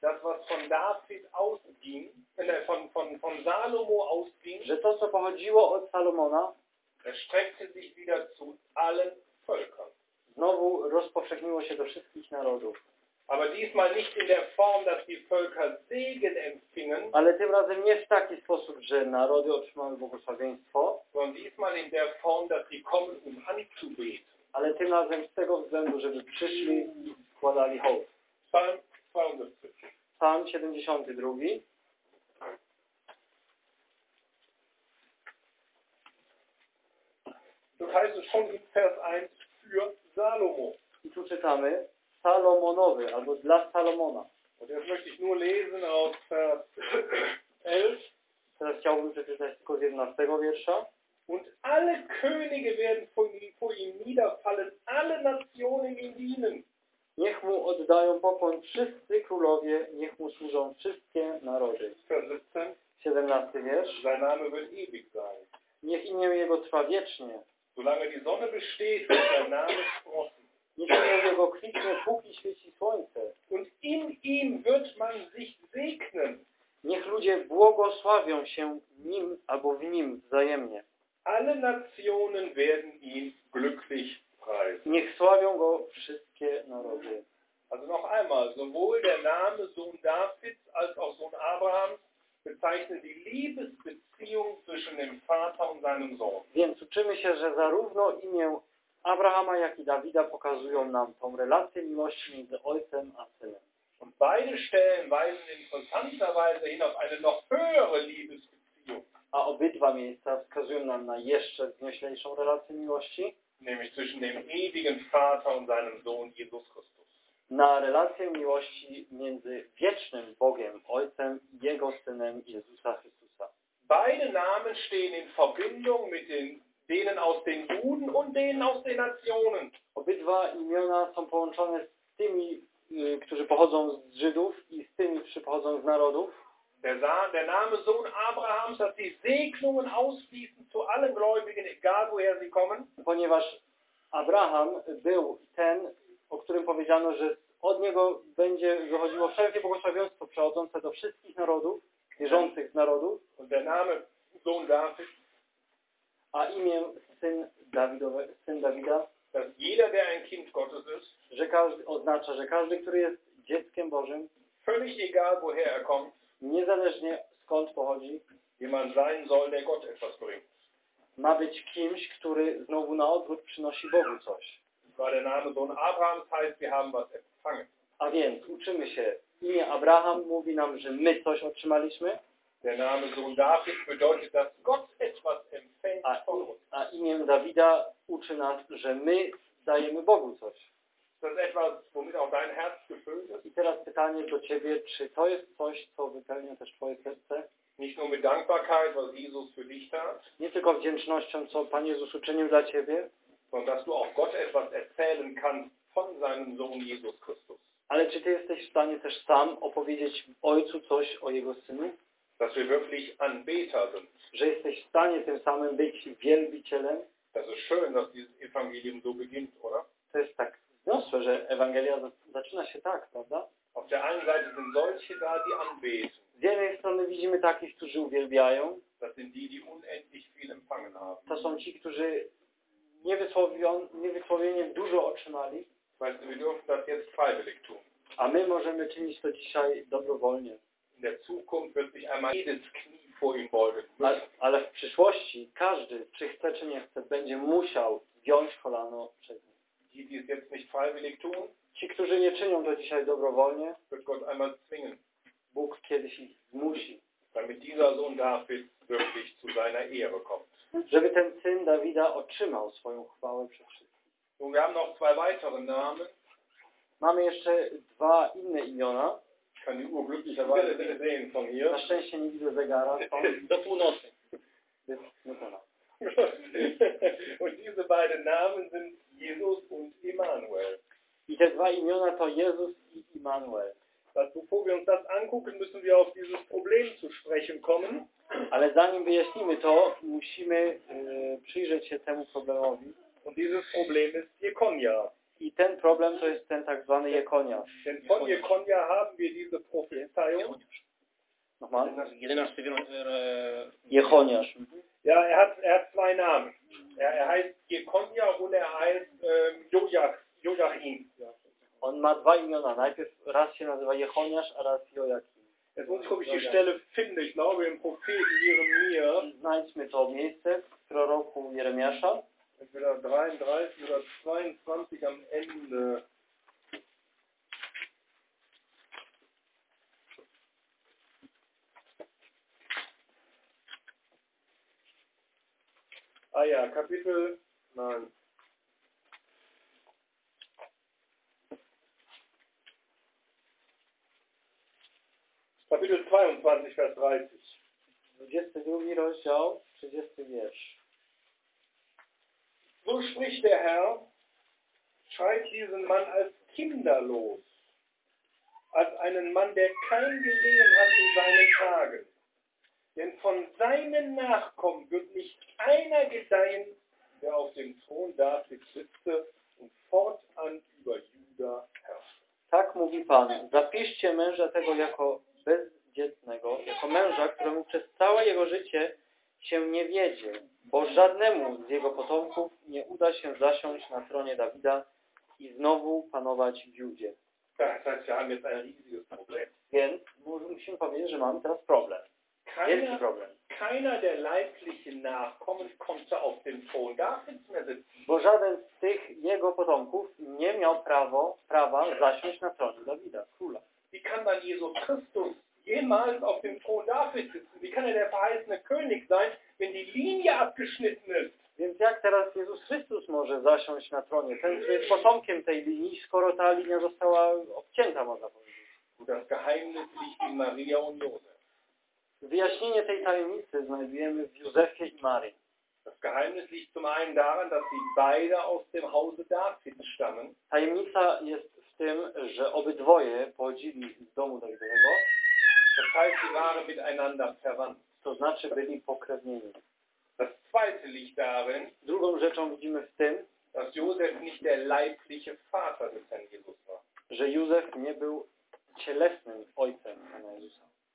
das, was von David ausging, äh, von, von, von Salomo ausging, że to, co pochodziło od Salomona, erstreckte sich wieder zu allen Völkern. znowu rozpowszechniło się do wszystkich narodów. Aber diesmal nicht in der Form, dass die Völker Segen empfingen, Ale tym razem nie w taki sposób, że narody otrzymały błogosławieństwo, sondern diesmal in der Form, dass sie kommen, um anzubeten. Ale tym razem z tego względu, żeby przyszli i składali hołd. Psalm 72. Psalm 72. Das heißt es schon in Vers 1 für Salomo. I tu czytamy Salomonowy, albo dla Salomona. Und jetzt möchte ich nur lesen aus Vers 11. Teraz chciałbym przeczytać tylko z 11 wiersza. Und alle Könige werden vor ihm, niederfallen, alle Nationen ihm dienen. Niech mu oddają pokłon wszyscy królowie, niech mu służą wszystkie narody. Vers 17. 17 wiersz. Sein Name wird ewig sein. Niech imię Jego trwa wiecznie. Solange die Sonne besteht, wird sein Name sprossen. Niech imię Jego kwitnie, póki świeci słońce. Und in ihm wird man sich segnen. Niech ludzie błogosławią się nim albo w nim wzajemnie. Alle Nationen werden ihn glücklich preisen. Niech sławią go wszystkie narody. Also noch einmal, sowohl der Name Sohn Davids als auch Sohn Abrahams bezeichnen die Liebesbeziehung zwischen dem Vater und seinem Sohn. Więc uczymy się, że zarówno imię Abrahama, jak i Dawida pokazują nam tą relację miłości między ojcem a synem. Und beide Stellen weisen interessanterweise hin auf eine noch höhere Liebesbeziehung, A obydwa miejsca wskazują nam na jeszcze wznioślejszą relację miłości, nämlich zwischen dem ewigen Vater und seinem Sohn Jesus Christus. na relację miłości między wiecznym Bogiem, Ojcem i Jego Synem Jezusa Chrystusa. Beide Namen stehen in Verbindung mit den, denen aus den Juden und denen aus den Nationen. Obydwa imiona są połączone z tymi, y, którzy pochodzą z Żydów i z tymi, którzy pochodzą z narodów. Der, der Name Sohn Abrahams, dass die Segnungen ausfließen zu allen Gläubigen, egal woher sie kommen. ponieważ Abraham był ten, o którym powiedziano, że od niego będzie wychodziło wszelkie błogosławieństwo przechodzące do wszystkich narodów, wierzących narodów, Und der Name Sohn David, a imię syn, Dawidowe, syn Dawida, dass jeder, der ein Kind Gottes ist, że każdy, oznacza, że każdy, który jest dzieckiem Bożym, völlig egal woher er kommt, niezależnie skąd pochodzi, jemand sein soll, der Gott etwas bringt. ma być kimś, który znowu na odwrót przynosi Bogu coś. Weil der Name Sohn Abrahams heißt, wir haben was empfangen. A więc uczymy się, imię Abraham mówi nam, że my coś otrzymaliśmy, Der Name Sohn David bedeutet, dass Gott etwas empfängt a, von uns. a imię Dawida uczy nas, że my dajemy Bogu coś. Das ist etwas, womit auch dein Herz gefüllt ist. I teraz pytanie do Ciebie, czy to jest coś, co wypełnia też Twoje serce? Nicht nur mit Dankbarkeit, was Jesus für dich tat, Nie tylko wdzięcznością, co Pan Jezus uczynił dla Ciebie, sondern dass du auch Gott etwas erzählen kannst von seinem Sohn Jesus Christus. ale czy Ty jesteś w stanie też sam opowiedzieć Ojcu coś o Jego Synu? Dass wir wirklich Anbeter sind. Że jesteś w stanie tym samym być wielbicielem? Das ist schön, dass dieses Evangelium so beginnt, oder? To jest tak wzniosłe, że Ewangelia za- zaczyna się tak, prawda? Auf der einen Seite sind solche da, die anbeten. Z jednej strony widzimy takich, którzy uwielbiają, Das sind die, die unendlich viel empfangen haben. to są ci, którzy niewysłowienie dużo otrzymali, Weißt du, wir dürfen das jetzt freiwillig tun. a my możemy czynić to dzisiaj dobrowolnie. In der Zukunft wird sich einmal jedes Knie vor ihm beugen A, müssen. ale w przyszłości każdy, czy chce, czy nie chce, będzie musiał zgiąć kolano przed nim. Die, die es jetzt nicht freiwillig tun, Ci, którzy nie czynią to dzisiaj dobrowolnie, wird Gott einmal zwingen, Bóg kiedyś ich zmusi, damit dieser Sohn David wirklich zu seiner Ehre kommt. żeby ten syn Dawida otrzymał swoją chwałę przed wszystkim. Nun, wir haben noch zwei weitere Namen. Mamy jeszcze dwa inne imiona. Ich kann die Uhr glücklicherweise nicht sehen von Na hier. szczęście nie widzę zegara. Stąd Do północy. jest nutana. und diese beiden Namen sind Jesus und Immanuel. I te dwa imiona to Jezus i Immanuel. Also, bevor wir uns das angucken, müssen wir auf dieses Problem zu sprechen kommen. Ale zanim wyjaśnimy to, musimy e, przyjrzeć się temu problemowi. Und dieses Problem ist Jekonia. I ten problem to jest ten tak zwany Jekonia. Denn von Jekonia haben wir diese Prophezeiung. Nochmal? 11 wielo- Jechoniasz. Ja, er hat, er hat zwei Namen. Er, er heißt Jekonia und er heißt ähm, Jojach, Joachim. On ma dwa imiona. Najpierw raz się nazywa Jechoniasz, a raz Jojakim. Jetzt muss ich ob ich die Stelle finde. Ich glaube im Propheten Jeremia, Znajdźmy to miejsce w proroku Jeremiasza. entweder 33 oder 22 am Ende. Ah ja, Kapitel, nein. Kapitel 22, Vers 30. 22 rozdział, 30 wiersz. So spricht der Herr, schreit diesen Mann als kinderlos, als einen Mann, der kein Gelingen hat in seinen Tagen. Denn von seinen Nachkommen wird nicht einer gedeihen, der auf dem Thron sitze und fortan über Juda herrscht. Tak mówi Pan. Zapiszcie męża tego jako bezdzietnego, jako męża, któremu przez całe jego życie się nie wiedzie, bo żadnemu z jego potomków nie uda się zasiąść na tronie Dawida i znowu panować w Judzie. Ein riesiges Problem. Więc mu- musimy powiedzieć, że mamy teraz problem. Wielki Keiner, problem. keiner der leiblichen Nachkommen konnte auf dem Thron Davids mehr sitzen. Bo żaden z tych jego potomków nie miał prawo, prawa zasiąść na tronie Dawida, króla. Wie kann dann Jesus Christus jemals auf dem Thron Davids sitzen? Wie kann er der verheißene König sein, wenn die Linie abgeschnitten ist? Więc jak teraz Jezus Chrystus może zasiąść na tronie? Ten, który jest potomkiem tej linii, skoro ta linia została obcięta, można powiedzieć. Das Geheimnis liegt in Maria und Josef. Wyjaśnienie tej tajemnicy znajdujemy w Józefie i Maryi. Das Geheimnis liegt zum einen daran, dass sie beide aus dem Hause Davids stammen. Tajemnica jest w tym, że obydwoje pochodzili z domu Dawidowego Das heißt, sie waren miteinander verwandt. To znaczy byli pokrewnieni. Das zweite liegt darin, Drugą rzeczą widzimy w tym, dass Josef nicht der leibliche Vater des Herrn Jesus war, że Józef nie był cielesnym ojcem.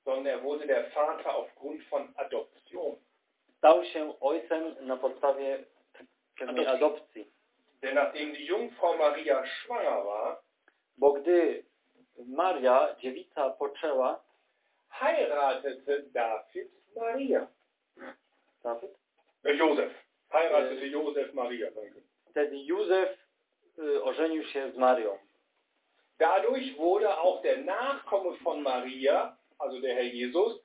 Sondern er wurde der Vater aufgrund von Adoption. Stał się ojcem na podstawie pewnej adopcji. Denn nachdem die Jungfrau Maria schwanger war, Bo gdy Maria, dziewica, poczęła, heiratete David Maria. Dawid, Äh, Josef. Heiratete Josef Maria. Danke. wtedy Józef ożenił się z Marią. Dadurch wurde auch der Nachkomme von Maria, also der Herr Jesus,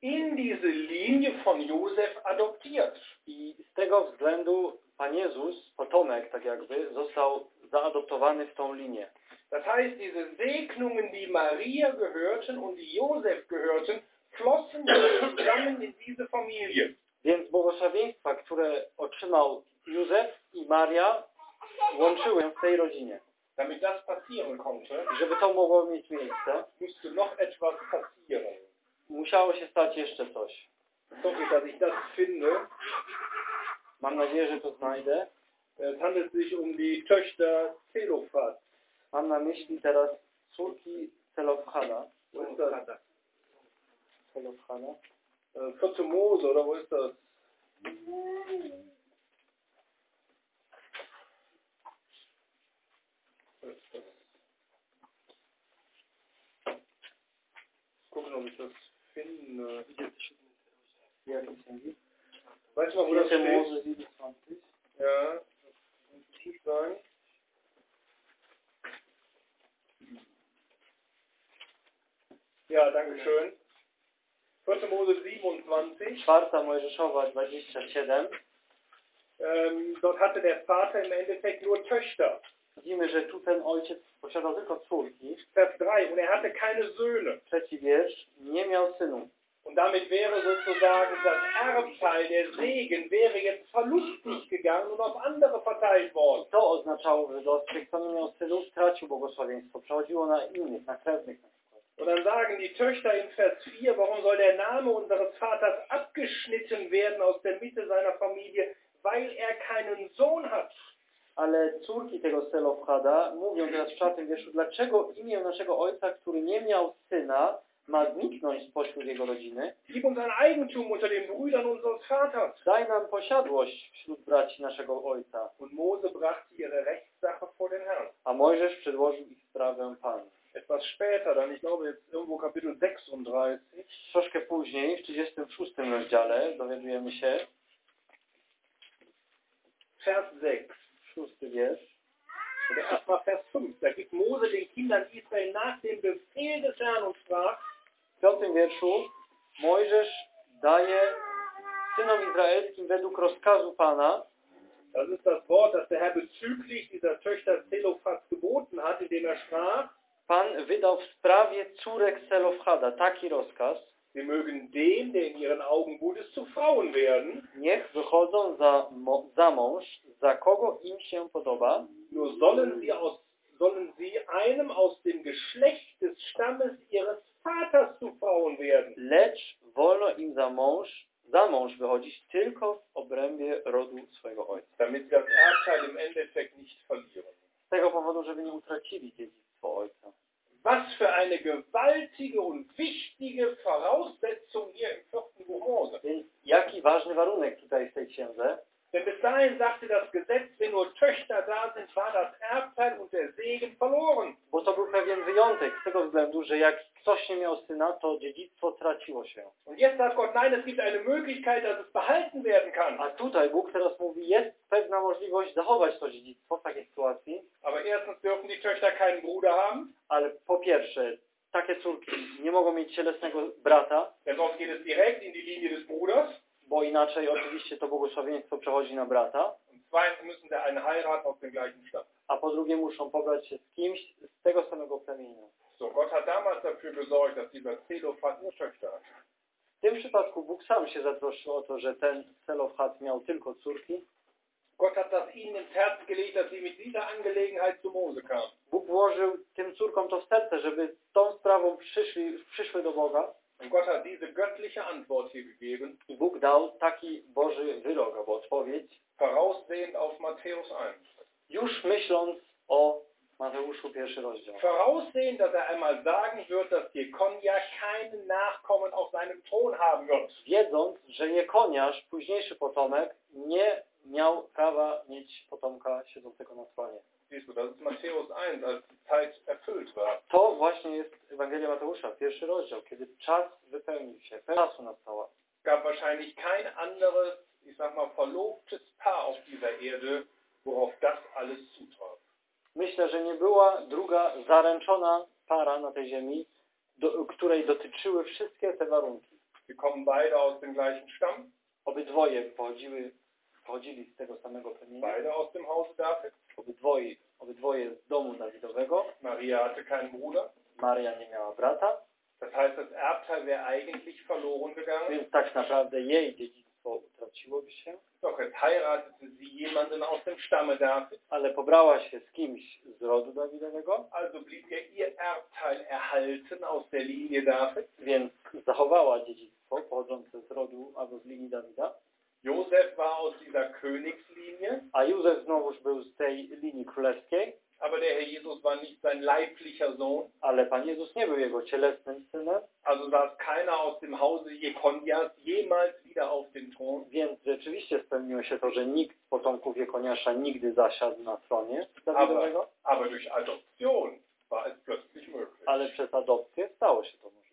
in diese Linie von Josef adoptiert. I z tego względu Pan Jezus, potomek tak jakby, został zaadoptowany w tą linię. Das heißt, diese Segnungen, die Maria gehörten und die Josef gehörten, flossen zusammen in diese Familie. Więc błogosławieństwa, które otrzymał Józef i Maria, łączyły się w tej rodzinie. Damit das passieren konnte, żeby to mogło mieć miejsce, musste noch etwas passieren. musiało się stać jeszcze coś. Sorry, dass ich das finde. Mam nadzieję, że to znajdę. Es handelt sich um die Töchter Zelophas. Mam na myśli teraz córki Celofhada. Wo ist das? Celofhada. Äh, 4. Mose, oder wo ist das? Wo ist das? Gucken, ob ich das finde. Jak to się mówi? Weißt du mal, wo das steht? może 27. Ja, das muss tief sein. Ja, danke schön. 4. Mose 27. Czwarta Mojżeszowa 27. Ähm, dort hatte der Vater im Endeffekt nur Töchter. Widzimy, że tu ojciec posiadał tylko córki. Vers 3. Und er hatte keine Söhne. Trzeci wiersz. Nie miał synów. Und damit wäre sozusagen das Erbteil, der Segen, wäre jetzt verlustig gegangen und auf andere verteilt worden. To oznaczało, że Dostrzyk, kto nie miał synów, stracił błogosławieństwo. Przechodziło na innych, na krewnych. Und dann sagen die Töchter in Vers 4, warum soll der Name unseres Vaters abgeschnitten werden aus der Mitte seiner Familie, weil er keinen Sohn hat. Ale córki tego Selofhada mówią teraz w czwartym wierszu, dlaczego imię naszego ojca, który nie miał syna, ma zniknąć spośród jego rodziny? Gib uns ein Eigentum unter den Brüdern unseres Vaters. Daj nam posiadłość wśród braci naszego ojca. Und Mose brachte ihre Rechtssache vor den Herrn. A Mojżesz przedłożył ich sprawę Panu. Etwas später, dann ich glaube jetzt irgendwo Kapitel 36, Troszkę później, w 36 rozdziale, dowiadujemy się, Vers 6. szósty wiersz, Oder erstmal Vers 5. Da gibt Mose den Kindern Israel nach dem Befehl des Herrn und sprach, piątym wierszu Mojżesz daje synom izraelskim według rozkazu Pana, das ist das Wort, das der Herr bezüglich dieser Töchter Zelophas geboten hat, indem er sprach, Pan wydał w sprawie córek Selofhada taki rozkaz, sie mögen dem, der in ihren Augen gut ist, zu Frauen werden, niech wychodzą za, mo, za mąż, za kogo im się podoba, nur sollen sie, aus, sollen sie einem aus dem Geschlecht des Stammes ihres Vaters zu Frauen werden. lecz wolno im za mąż, za mąż wychodzić tylko w obrębie rodu swojego ojca. damit das Erbteil im Endeffekt nicht verlieren. Z tego powodu, żeby nie utracili dziedzictwo ojca. Was für eine gewaltige und wichtige Voraussetzung hier im vierten Buch Mose. Więc jaki ważny warunek tutaj w tej księdze? Denn bis dahin sagte das Gesetz, wenn nur Töchter da sind, war das Erbteil und der Segen verloren. Bo to był pewien wyjątek z tego względu, że jak syna, to dziedzictwo traciło się. Und jetzt sagt Gott, nein, es gibt eine Möglichkeit, dass es behalten werden kann. A tutaj Bóg teraz mówi, jest pewna możliwość zachować to dziedzictwo w takiej sytuacji, Aber erstens dürfen die Töchter keinen Bruder haben, ale po pierwsze, takie córki nie mogą mieć cielesnego brata, denn sonst geht es direkt in die Linie des Bruders. bo inaczej oczywiście to błogosławieństwo przechodzi na brata, Und zweitens müssen sie einen heiraten aus dem gleichen Stamm. a po drugie muszą pobrać się z kimś z tego samego plemienia. So, Gott hat damals dafür gesorgt, dass dieser Zelophat nur Töchter hat. W tym przypadku Bóg sam się zatroszczył o to, że ten Selofhat miał tylko córki. Gott hat das ihnen ins Herz gelegt, dass sie mit dieser Angelegenheit zu Mose kamen. Bóg włożył tym córkom to w serce, żeby tą sprawą przyszli, przyszły do Boga. Und Gott hat diese göttliche Antwort hier gegeben, I Bóg dał taki Boży wyrok albo odpowiedź, voraussehend auf Matthäus 1. już myśląc o Mateuszu pierwszy rozdział. Voraussehend, dass er einmal sagen wird, dass Jekonia keinen Nachkommen auf seinem Thron haben wird. Wiedząc, że Późniejszy potomek, nie miał prawa mieć potomka siedzącego na tronie. Siehst du, das ist Matthäus 1, als die Zeit erfüllt war. To właśnie jest Ewangelia Mateusza, pierwszy rozdział, kiedy czas wypełnił się, czasu nastała. Gab wahrscheinlich kein anderes, ich sag mal, verlobtes Paar auf dieser Erde, worauf das alles zutraf. Myślę, że nie była druga zaręczona para na tej ziemi, do, której dotyczyły wszystkie te warunki. Sie kommen beide aus dem gleichen Stamm, Obydwoje pochodziły, pochodzili z tego samego plemienia, beide aus dem Hause David. obydwoje, obydwoje z domu Dawidowego. Maria hatte keinen Bruder. Maria nie miała brata, Das heißt, das Erbteil wäre eigentlich verloren gegangen. więc tak naprawdę jej dziedzictwo utraciłoby się, Doch jetzt heiratete sie jemanden aus dem Stamme David. ale pobrała się z kimś z rodu Dawidowego, Also blieb ja ihr Erbteil erhalten aus der Linie David. więc zachowała dziedzictwo pochodzące z rodu albo z linii Dawida, Josef war aus dieser Königslinie, a Józef znowuż był z tej linii królewskiej, aber der Herr Jesus war nicht sein leiblicher Sohn. ale Pan Jezus nie był jego cielesnym synem, Also saß keiner aus dem Hause Jekonias jemals wieder auf dem Thron. więc rzeczywiście spełniło się to, że nikt z potomków Jekoniasza nigdy zasiadł na tronie Dawidowego, Aber durch Adoption war es plötzlich möglich. ale przez adopcję stało się to możliwe.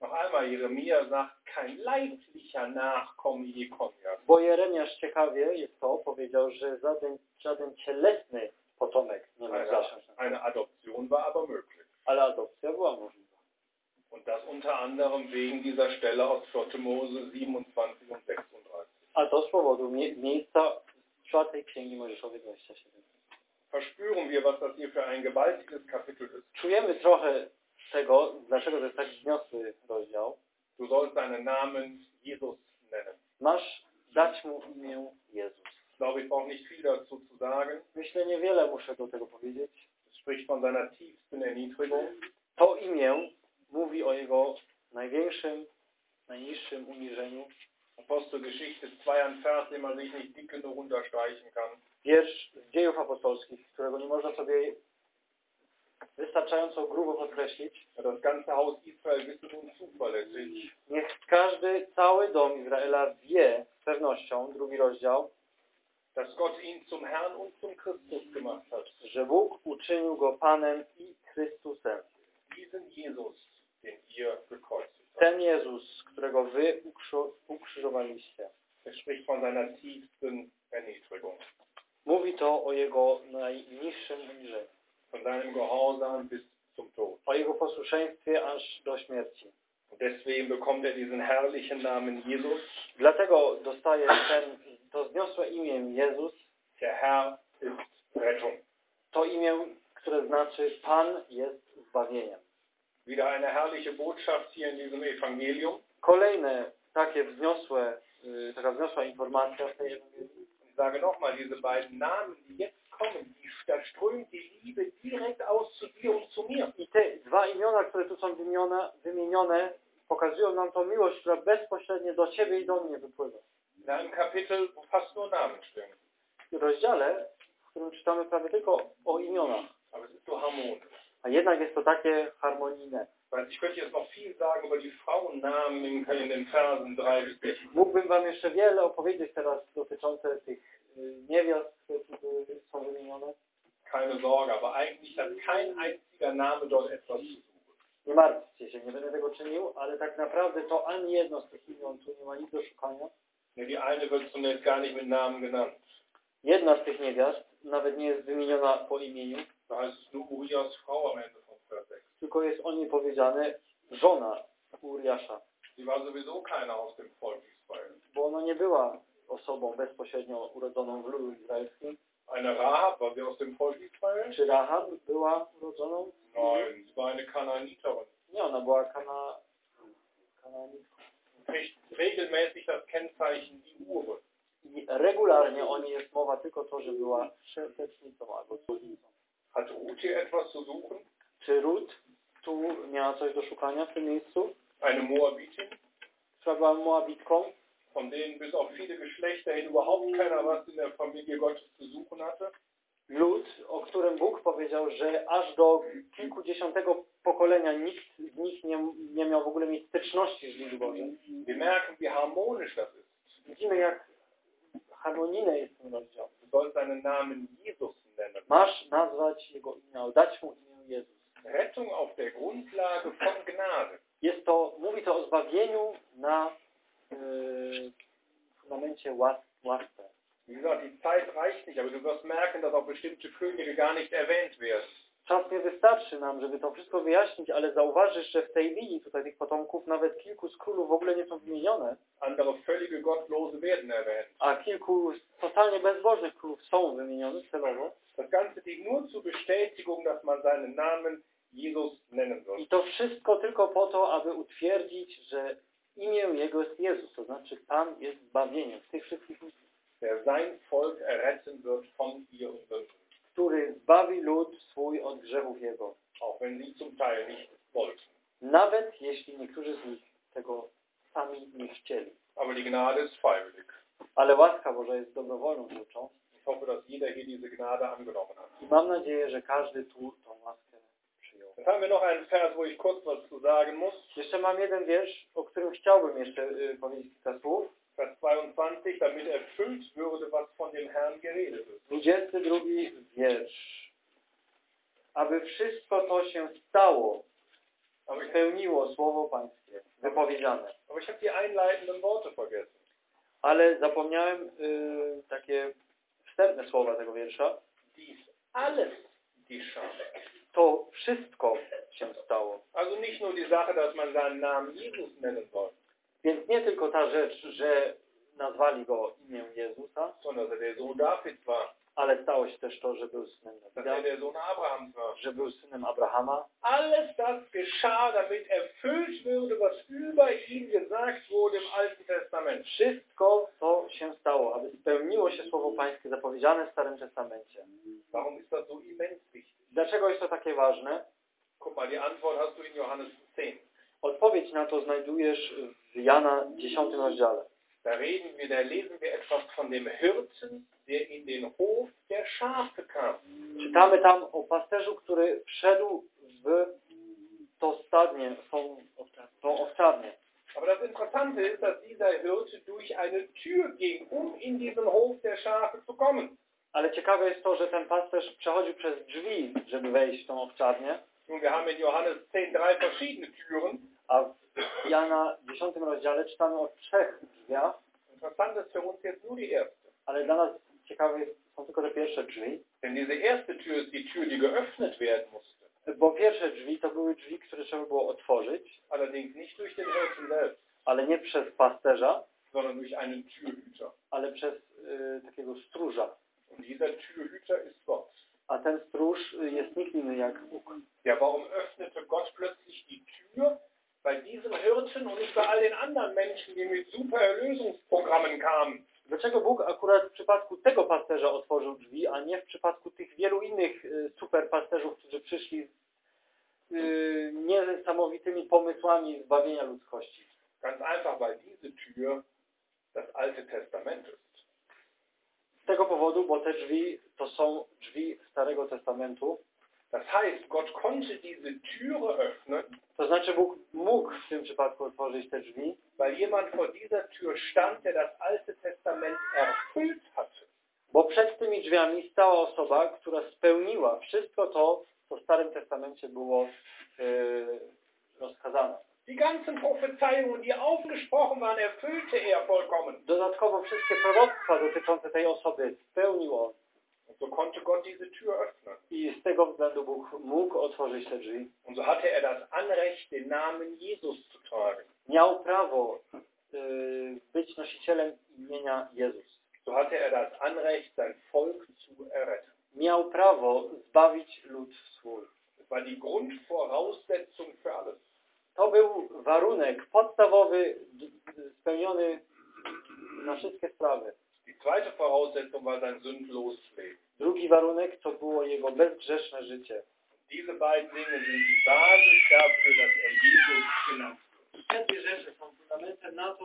Noch einmal, Jeremia sagt, kein leiblicher Nachkomme Jekonias. Bo Jeremiasz ciekawie jest to, powiedział, że żaden, żaden cielesny potomek nie mógł Eine, eine Adoption war aber möglich. ale adopcja była możliwa. Und das unter anderem wegen dieser Stelle aus 4. Mose 27 und 36. A to z powodu mie miejsca czwartej księgi Mojżeszowej 27. Verspüren wir, was das hier für ein gewaltiges Kapitel ist. Czujemy trochę tego, dlaczego to jest tak wzniosły rozdział. Du sollst deinen Namen Jesus nennen. Masz dać mu imię Jezus. Ich glaube, ich brauche nicht viel dazu zu sagen. Myślę, niewiele muszę do tego powiedzieć. Es spricht von seiner tiefsten Erniedrigung. To imię mówi o jego największym, najniższym uniżeniu. Apostelgeschichte 2 ein Vers, den man sich nicht dick genug unterstreichen kann. Wiersz z dziejów apostolskich, którego nie można sobie wystarczająco grubo podkreślić. Das ganze Haus Israel wisse nun zuverlässig, Niech każdy, cały dom Izraela wie z pewnością, drugi rozdział, dass Gott ihn zum Herrn und zum Christus gemacht hat. że Bóg uczynił go Panem i Chrystusem. Diesen Jesus, den ihr gekreuzigt habt. Ten Jezus, którego wy ukrzyżowaliście. Es spricht von seiner tiefsten Erniedrigung, Mówi to o jego najniższym uniżeniu, von seinem Gehorsam bis zum Tod. o jego posłuszeństwie aż do śmierci. Und deswegen bekommt er diesen herrlichen Namen Jesus. Dlatego dostaje ten, to zniosłe imię Jezus, Der Herr ist Rettung. to imię, które znaczy Pan jest zbawieniem. Wieder eine herrliche Botschaft hier in diesem Evangelium. Kolejne takie wzniosłe, taka wzniosła informacja w tej Ewangelii. Ich sage nochmal, diese beiden Namen, die jetzt kommen, da strömt die Liebe direkt aus zu dir und zu mir. I te dwa imiona, które tu są wymienione, wymienione pokazują nam tą miłość, która bezpośrednio do Ciebie i do mnie wypływa. In einem Kapitel, wo fast nur Namen stehen. W rozdziale, w którym czytamy prawie tylko o imionach, Aber es ist so harmonisch. a jednak jest to takie harmonijne. Weil ich könnte jetzt noch viel sagen über die Frauennamen in, in den Versen 3 bis 6. Mógłbym Wam jeszcze wiele opowiedzieć teraz dotyczące tych y, niewiast, które są wymienione. Keine Sorge, aber eigentlich hat kein einziger Name dort etwas zu. Nie martwcie się, nie będę tego czynił, ale tak naprawdę to ani jedno z tych imion tu nie ma nic do szukania. Ja, die eine wird zunächst gar nicht mit Namen genannt. Jedna z tych niewiast nawet nie jest wymieniona po imieniu, Da heißt es nur Urias Frau am Ende Vers 6. tylko jest o niej powiedziane żona Uriasza, Sie war sowieso keiner aus dem Volk Israel. bo ona nie była osobą bezpośrednio urodzoną w ludu izraelskim. Eine Rahab, war sie aus dem Volk Israel? Czy Rahab była urodzoną? Nein, sie war eine Kanaaniterin. Nie, ona była kana... Kriegt regelmäßig das Kennzeichen die Hure. I regularnie o niej jest mowa tylko to, że była szeptecznicą albo cudnicą. Hat Ruth hier etwas zu suchen? Czy Rut tu miała coś do szukania w tym miejscu? eine Moabitin, która była Moabitką, von denen bis auf viele Geschlechter hin überhaupt keiner was in der Familie Gottes zu suchen hatte. lud, o którym Bóg powiedział, że aż do kilkudziesiątego pokolenia nikt z nich nie, nie miał w ogóle mieć styczności z ludem Bożym. Wir merken, wie harmonisch das ist. Widzimy, jak harmonijny jest ten rozdział. Du sollst seinen Namen Jesus nennen. Masz nazwać Jego imię, dać Mu imię Jezus. Rettung auf der Grundlage von Gnade. Jest to, mówi to o zbawieniu na fundamencie łas, łasce. Wie gesagt, die Zeit reicht nicht, aber du wirst merken, dass auch bestimmte Könige gar nicht erwähnt werden. Czas nie wystarczy nam, żeby to wszystko wyjaśnić, ale zauważysz, że w tej linii tutaj tych potomków nawet kilku z królów w ogóle nie są wymienione, Andere völlige Gottlose werden erwähnt. a kilku totalnie bezbożnych królów są wymienione celowo. Das Ganze dient nur zur Bestätigung, dass man seinen Namen Jesus nennen soll. I to wszystko tylko po to, aby utwierdzić, że imię Jego jest Jezus, to znaczy Pan jest zbawieniem tych wszystkich ludzi, Der sein Volk erretten wird von ihren Sünden. który zbawi lud swój od grzechów Jego. Auch wenn sie zum Teil nicht wollten. Nawet jeśli niektórzy z nich tego sami nie chcieli. Aber die Gnade ist freiwillig. Ale łaska Boża jest dobrowolną rzeczą Ich hoffe, dass jeder hier diese Gnade angenommen hat. i mam nadzieję, że każdy tu haben wir noch einen Vers, wo ich kurz was zu sagen muss. Jeszcze mam jeden wiersz, o którym chciałbym jeszcze y, powiedzieć kilka słów. Vers 22, damit erfüllt würde, was von dem Herrn geredet ist. 22 wiersz. Aby wszystko to się stało, spełniło słowo pańskie, wypowiedziane. aber ich habe die einleitenden Worte vergessen. Ale zapomniałem y, takie wstępne słowa tego wiersza. Dies alles geschah. To wszystko się stało. Also nicht nur die Sache, dass man seinen Namen Jesus nennen soll, Więc nie tylko ta rzecz, że nazwali go imię Jezusa, sondern dass er der Sohn Davids war, ale stało się też to, że był synem er Dawida, że był synem Abrahama. Alles das geschah, damit erfüllt würde, was über ihn gesagt wurde im Alten Testament. Wszystko to się stało, aby spełniło się słowo pańskie zapowiedziane w Starym Testamencie. Warum ist das so immens wichtig? Dlaczego jest to takie ważne? Guck mal, die Antwort hast du in Johannes 10. Odpowiedź na to znajdujesz w Jana 10 rozdziale. Da reden wir, da lesen wir etwas von dem Hirten, der in den Hof der Schafe kam. Czytamy tam o pasterzu, który wszedł w to stadnie, tą, tą owczarnię. Aber das Interessante ist, dass dieser Hirte durch eine Tür ging, um in diesen Hof der Schafe zu kommen. Ale ciekawe jest to, że ten pasterz przechodził przez drzwi, żeby wejść w tą owczarnię, Nun, wir haben in Johannes 10 drei verschiedene Türen. a w Jana 10 rozdziale czytamy o trzech drzwiach, Interessant ist für uns jetzt nur die erste. ale dla nas ciekawe są tylko te pierwsze drzwi, Denn diese erste Tür ist die Tür, die geöffnet werden musste. bo pierwsze drzwi to były drzwi, które trzeba było otworzyć, Allerdings nicht durch den Hirten selbst, ale nie przez pasterza, sondern durch einen Türhüter. ale przez y, takiego stróża. Und dieser Türhüter ist Gott. A ten stróż y, jest nikt inny jak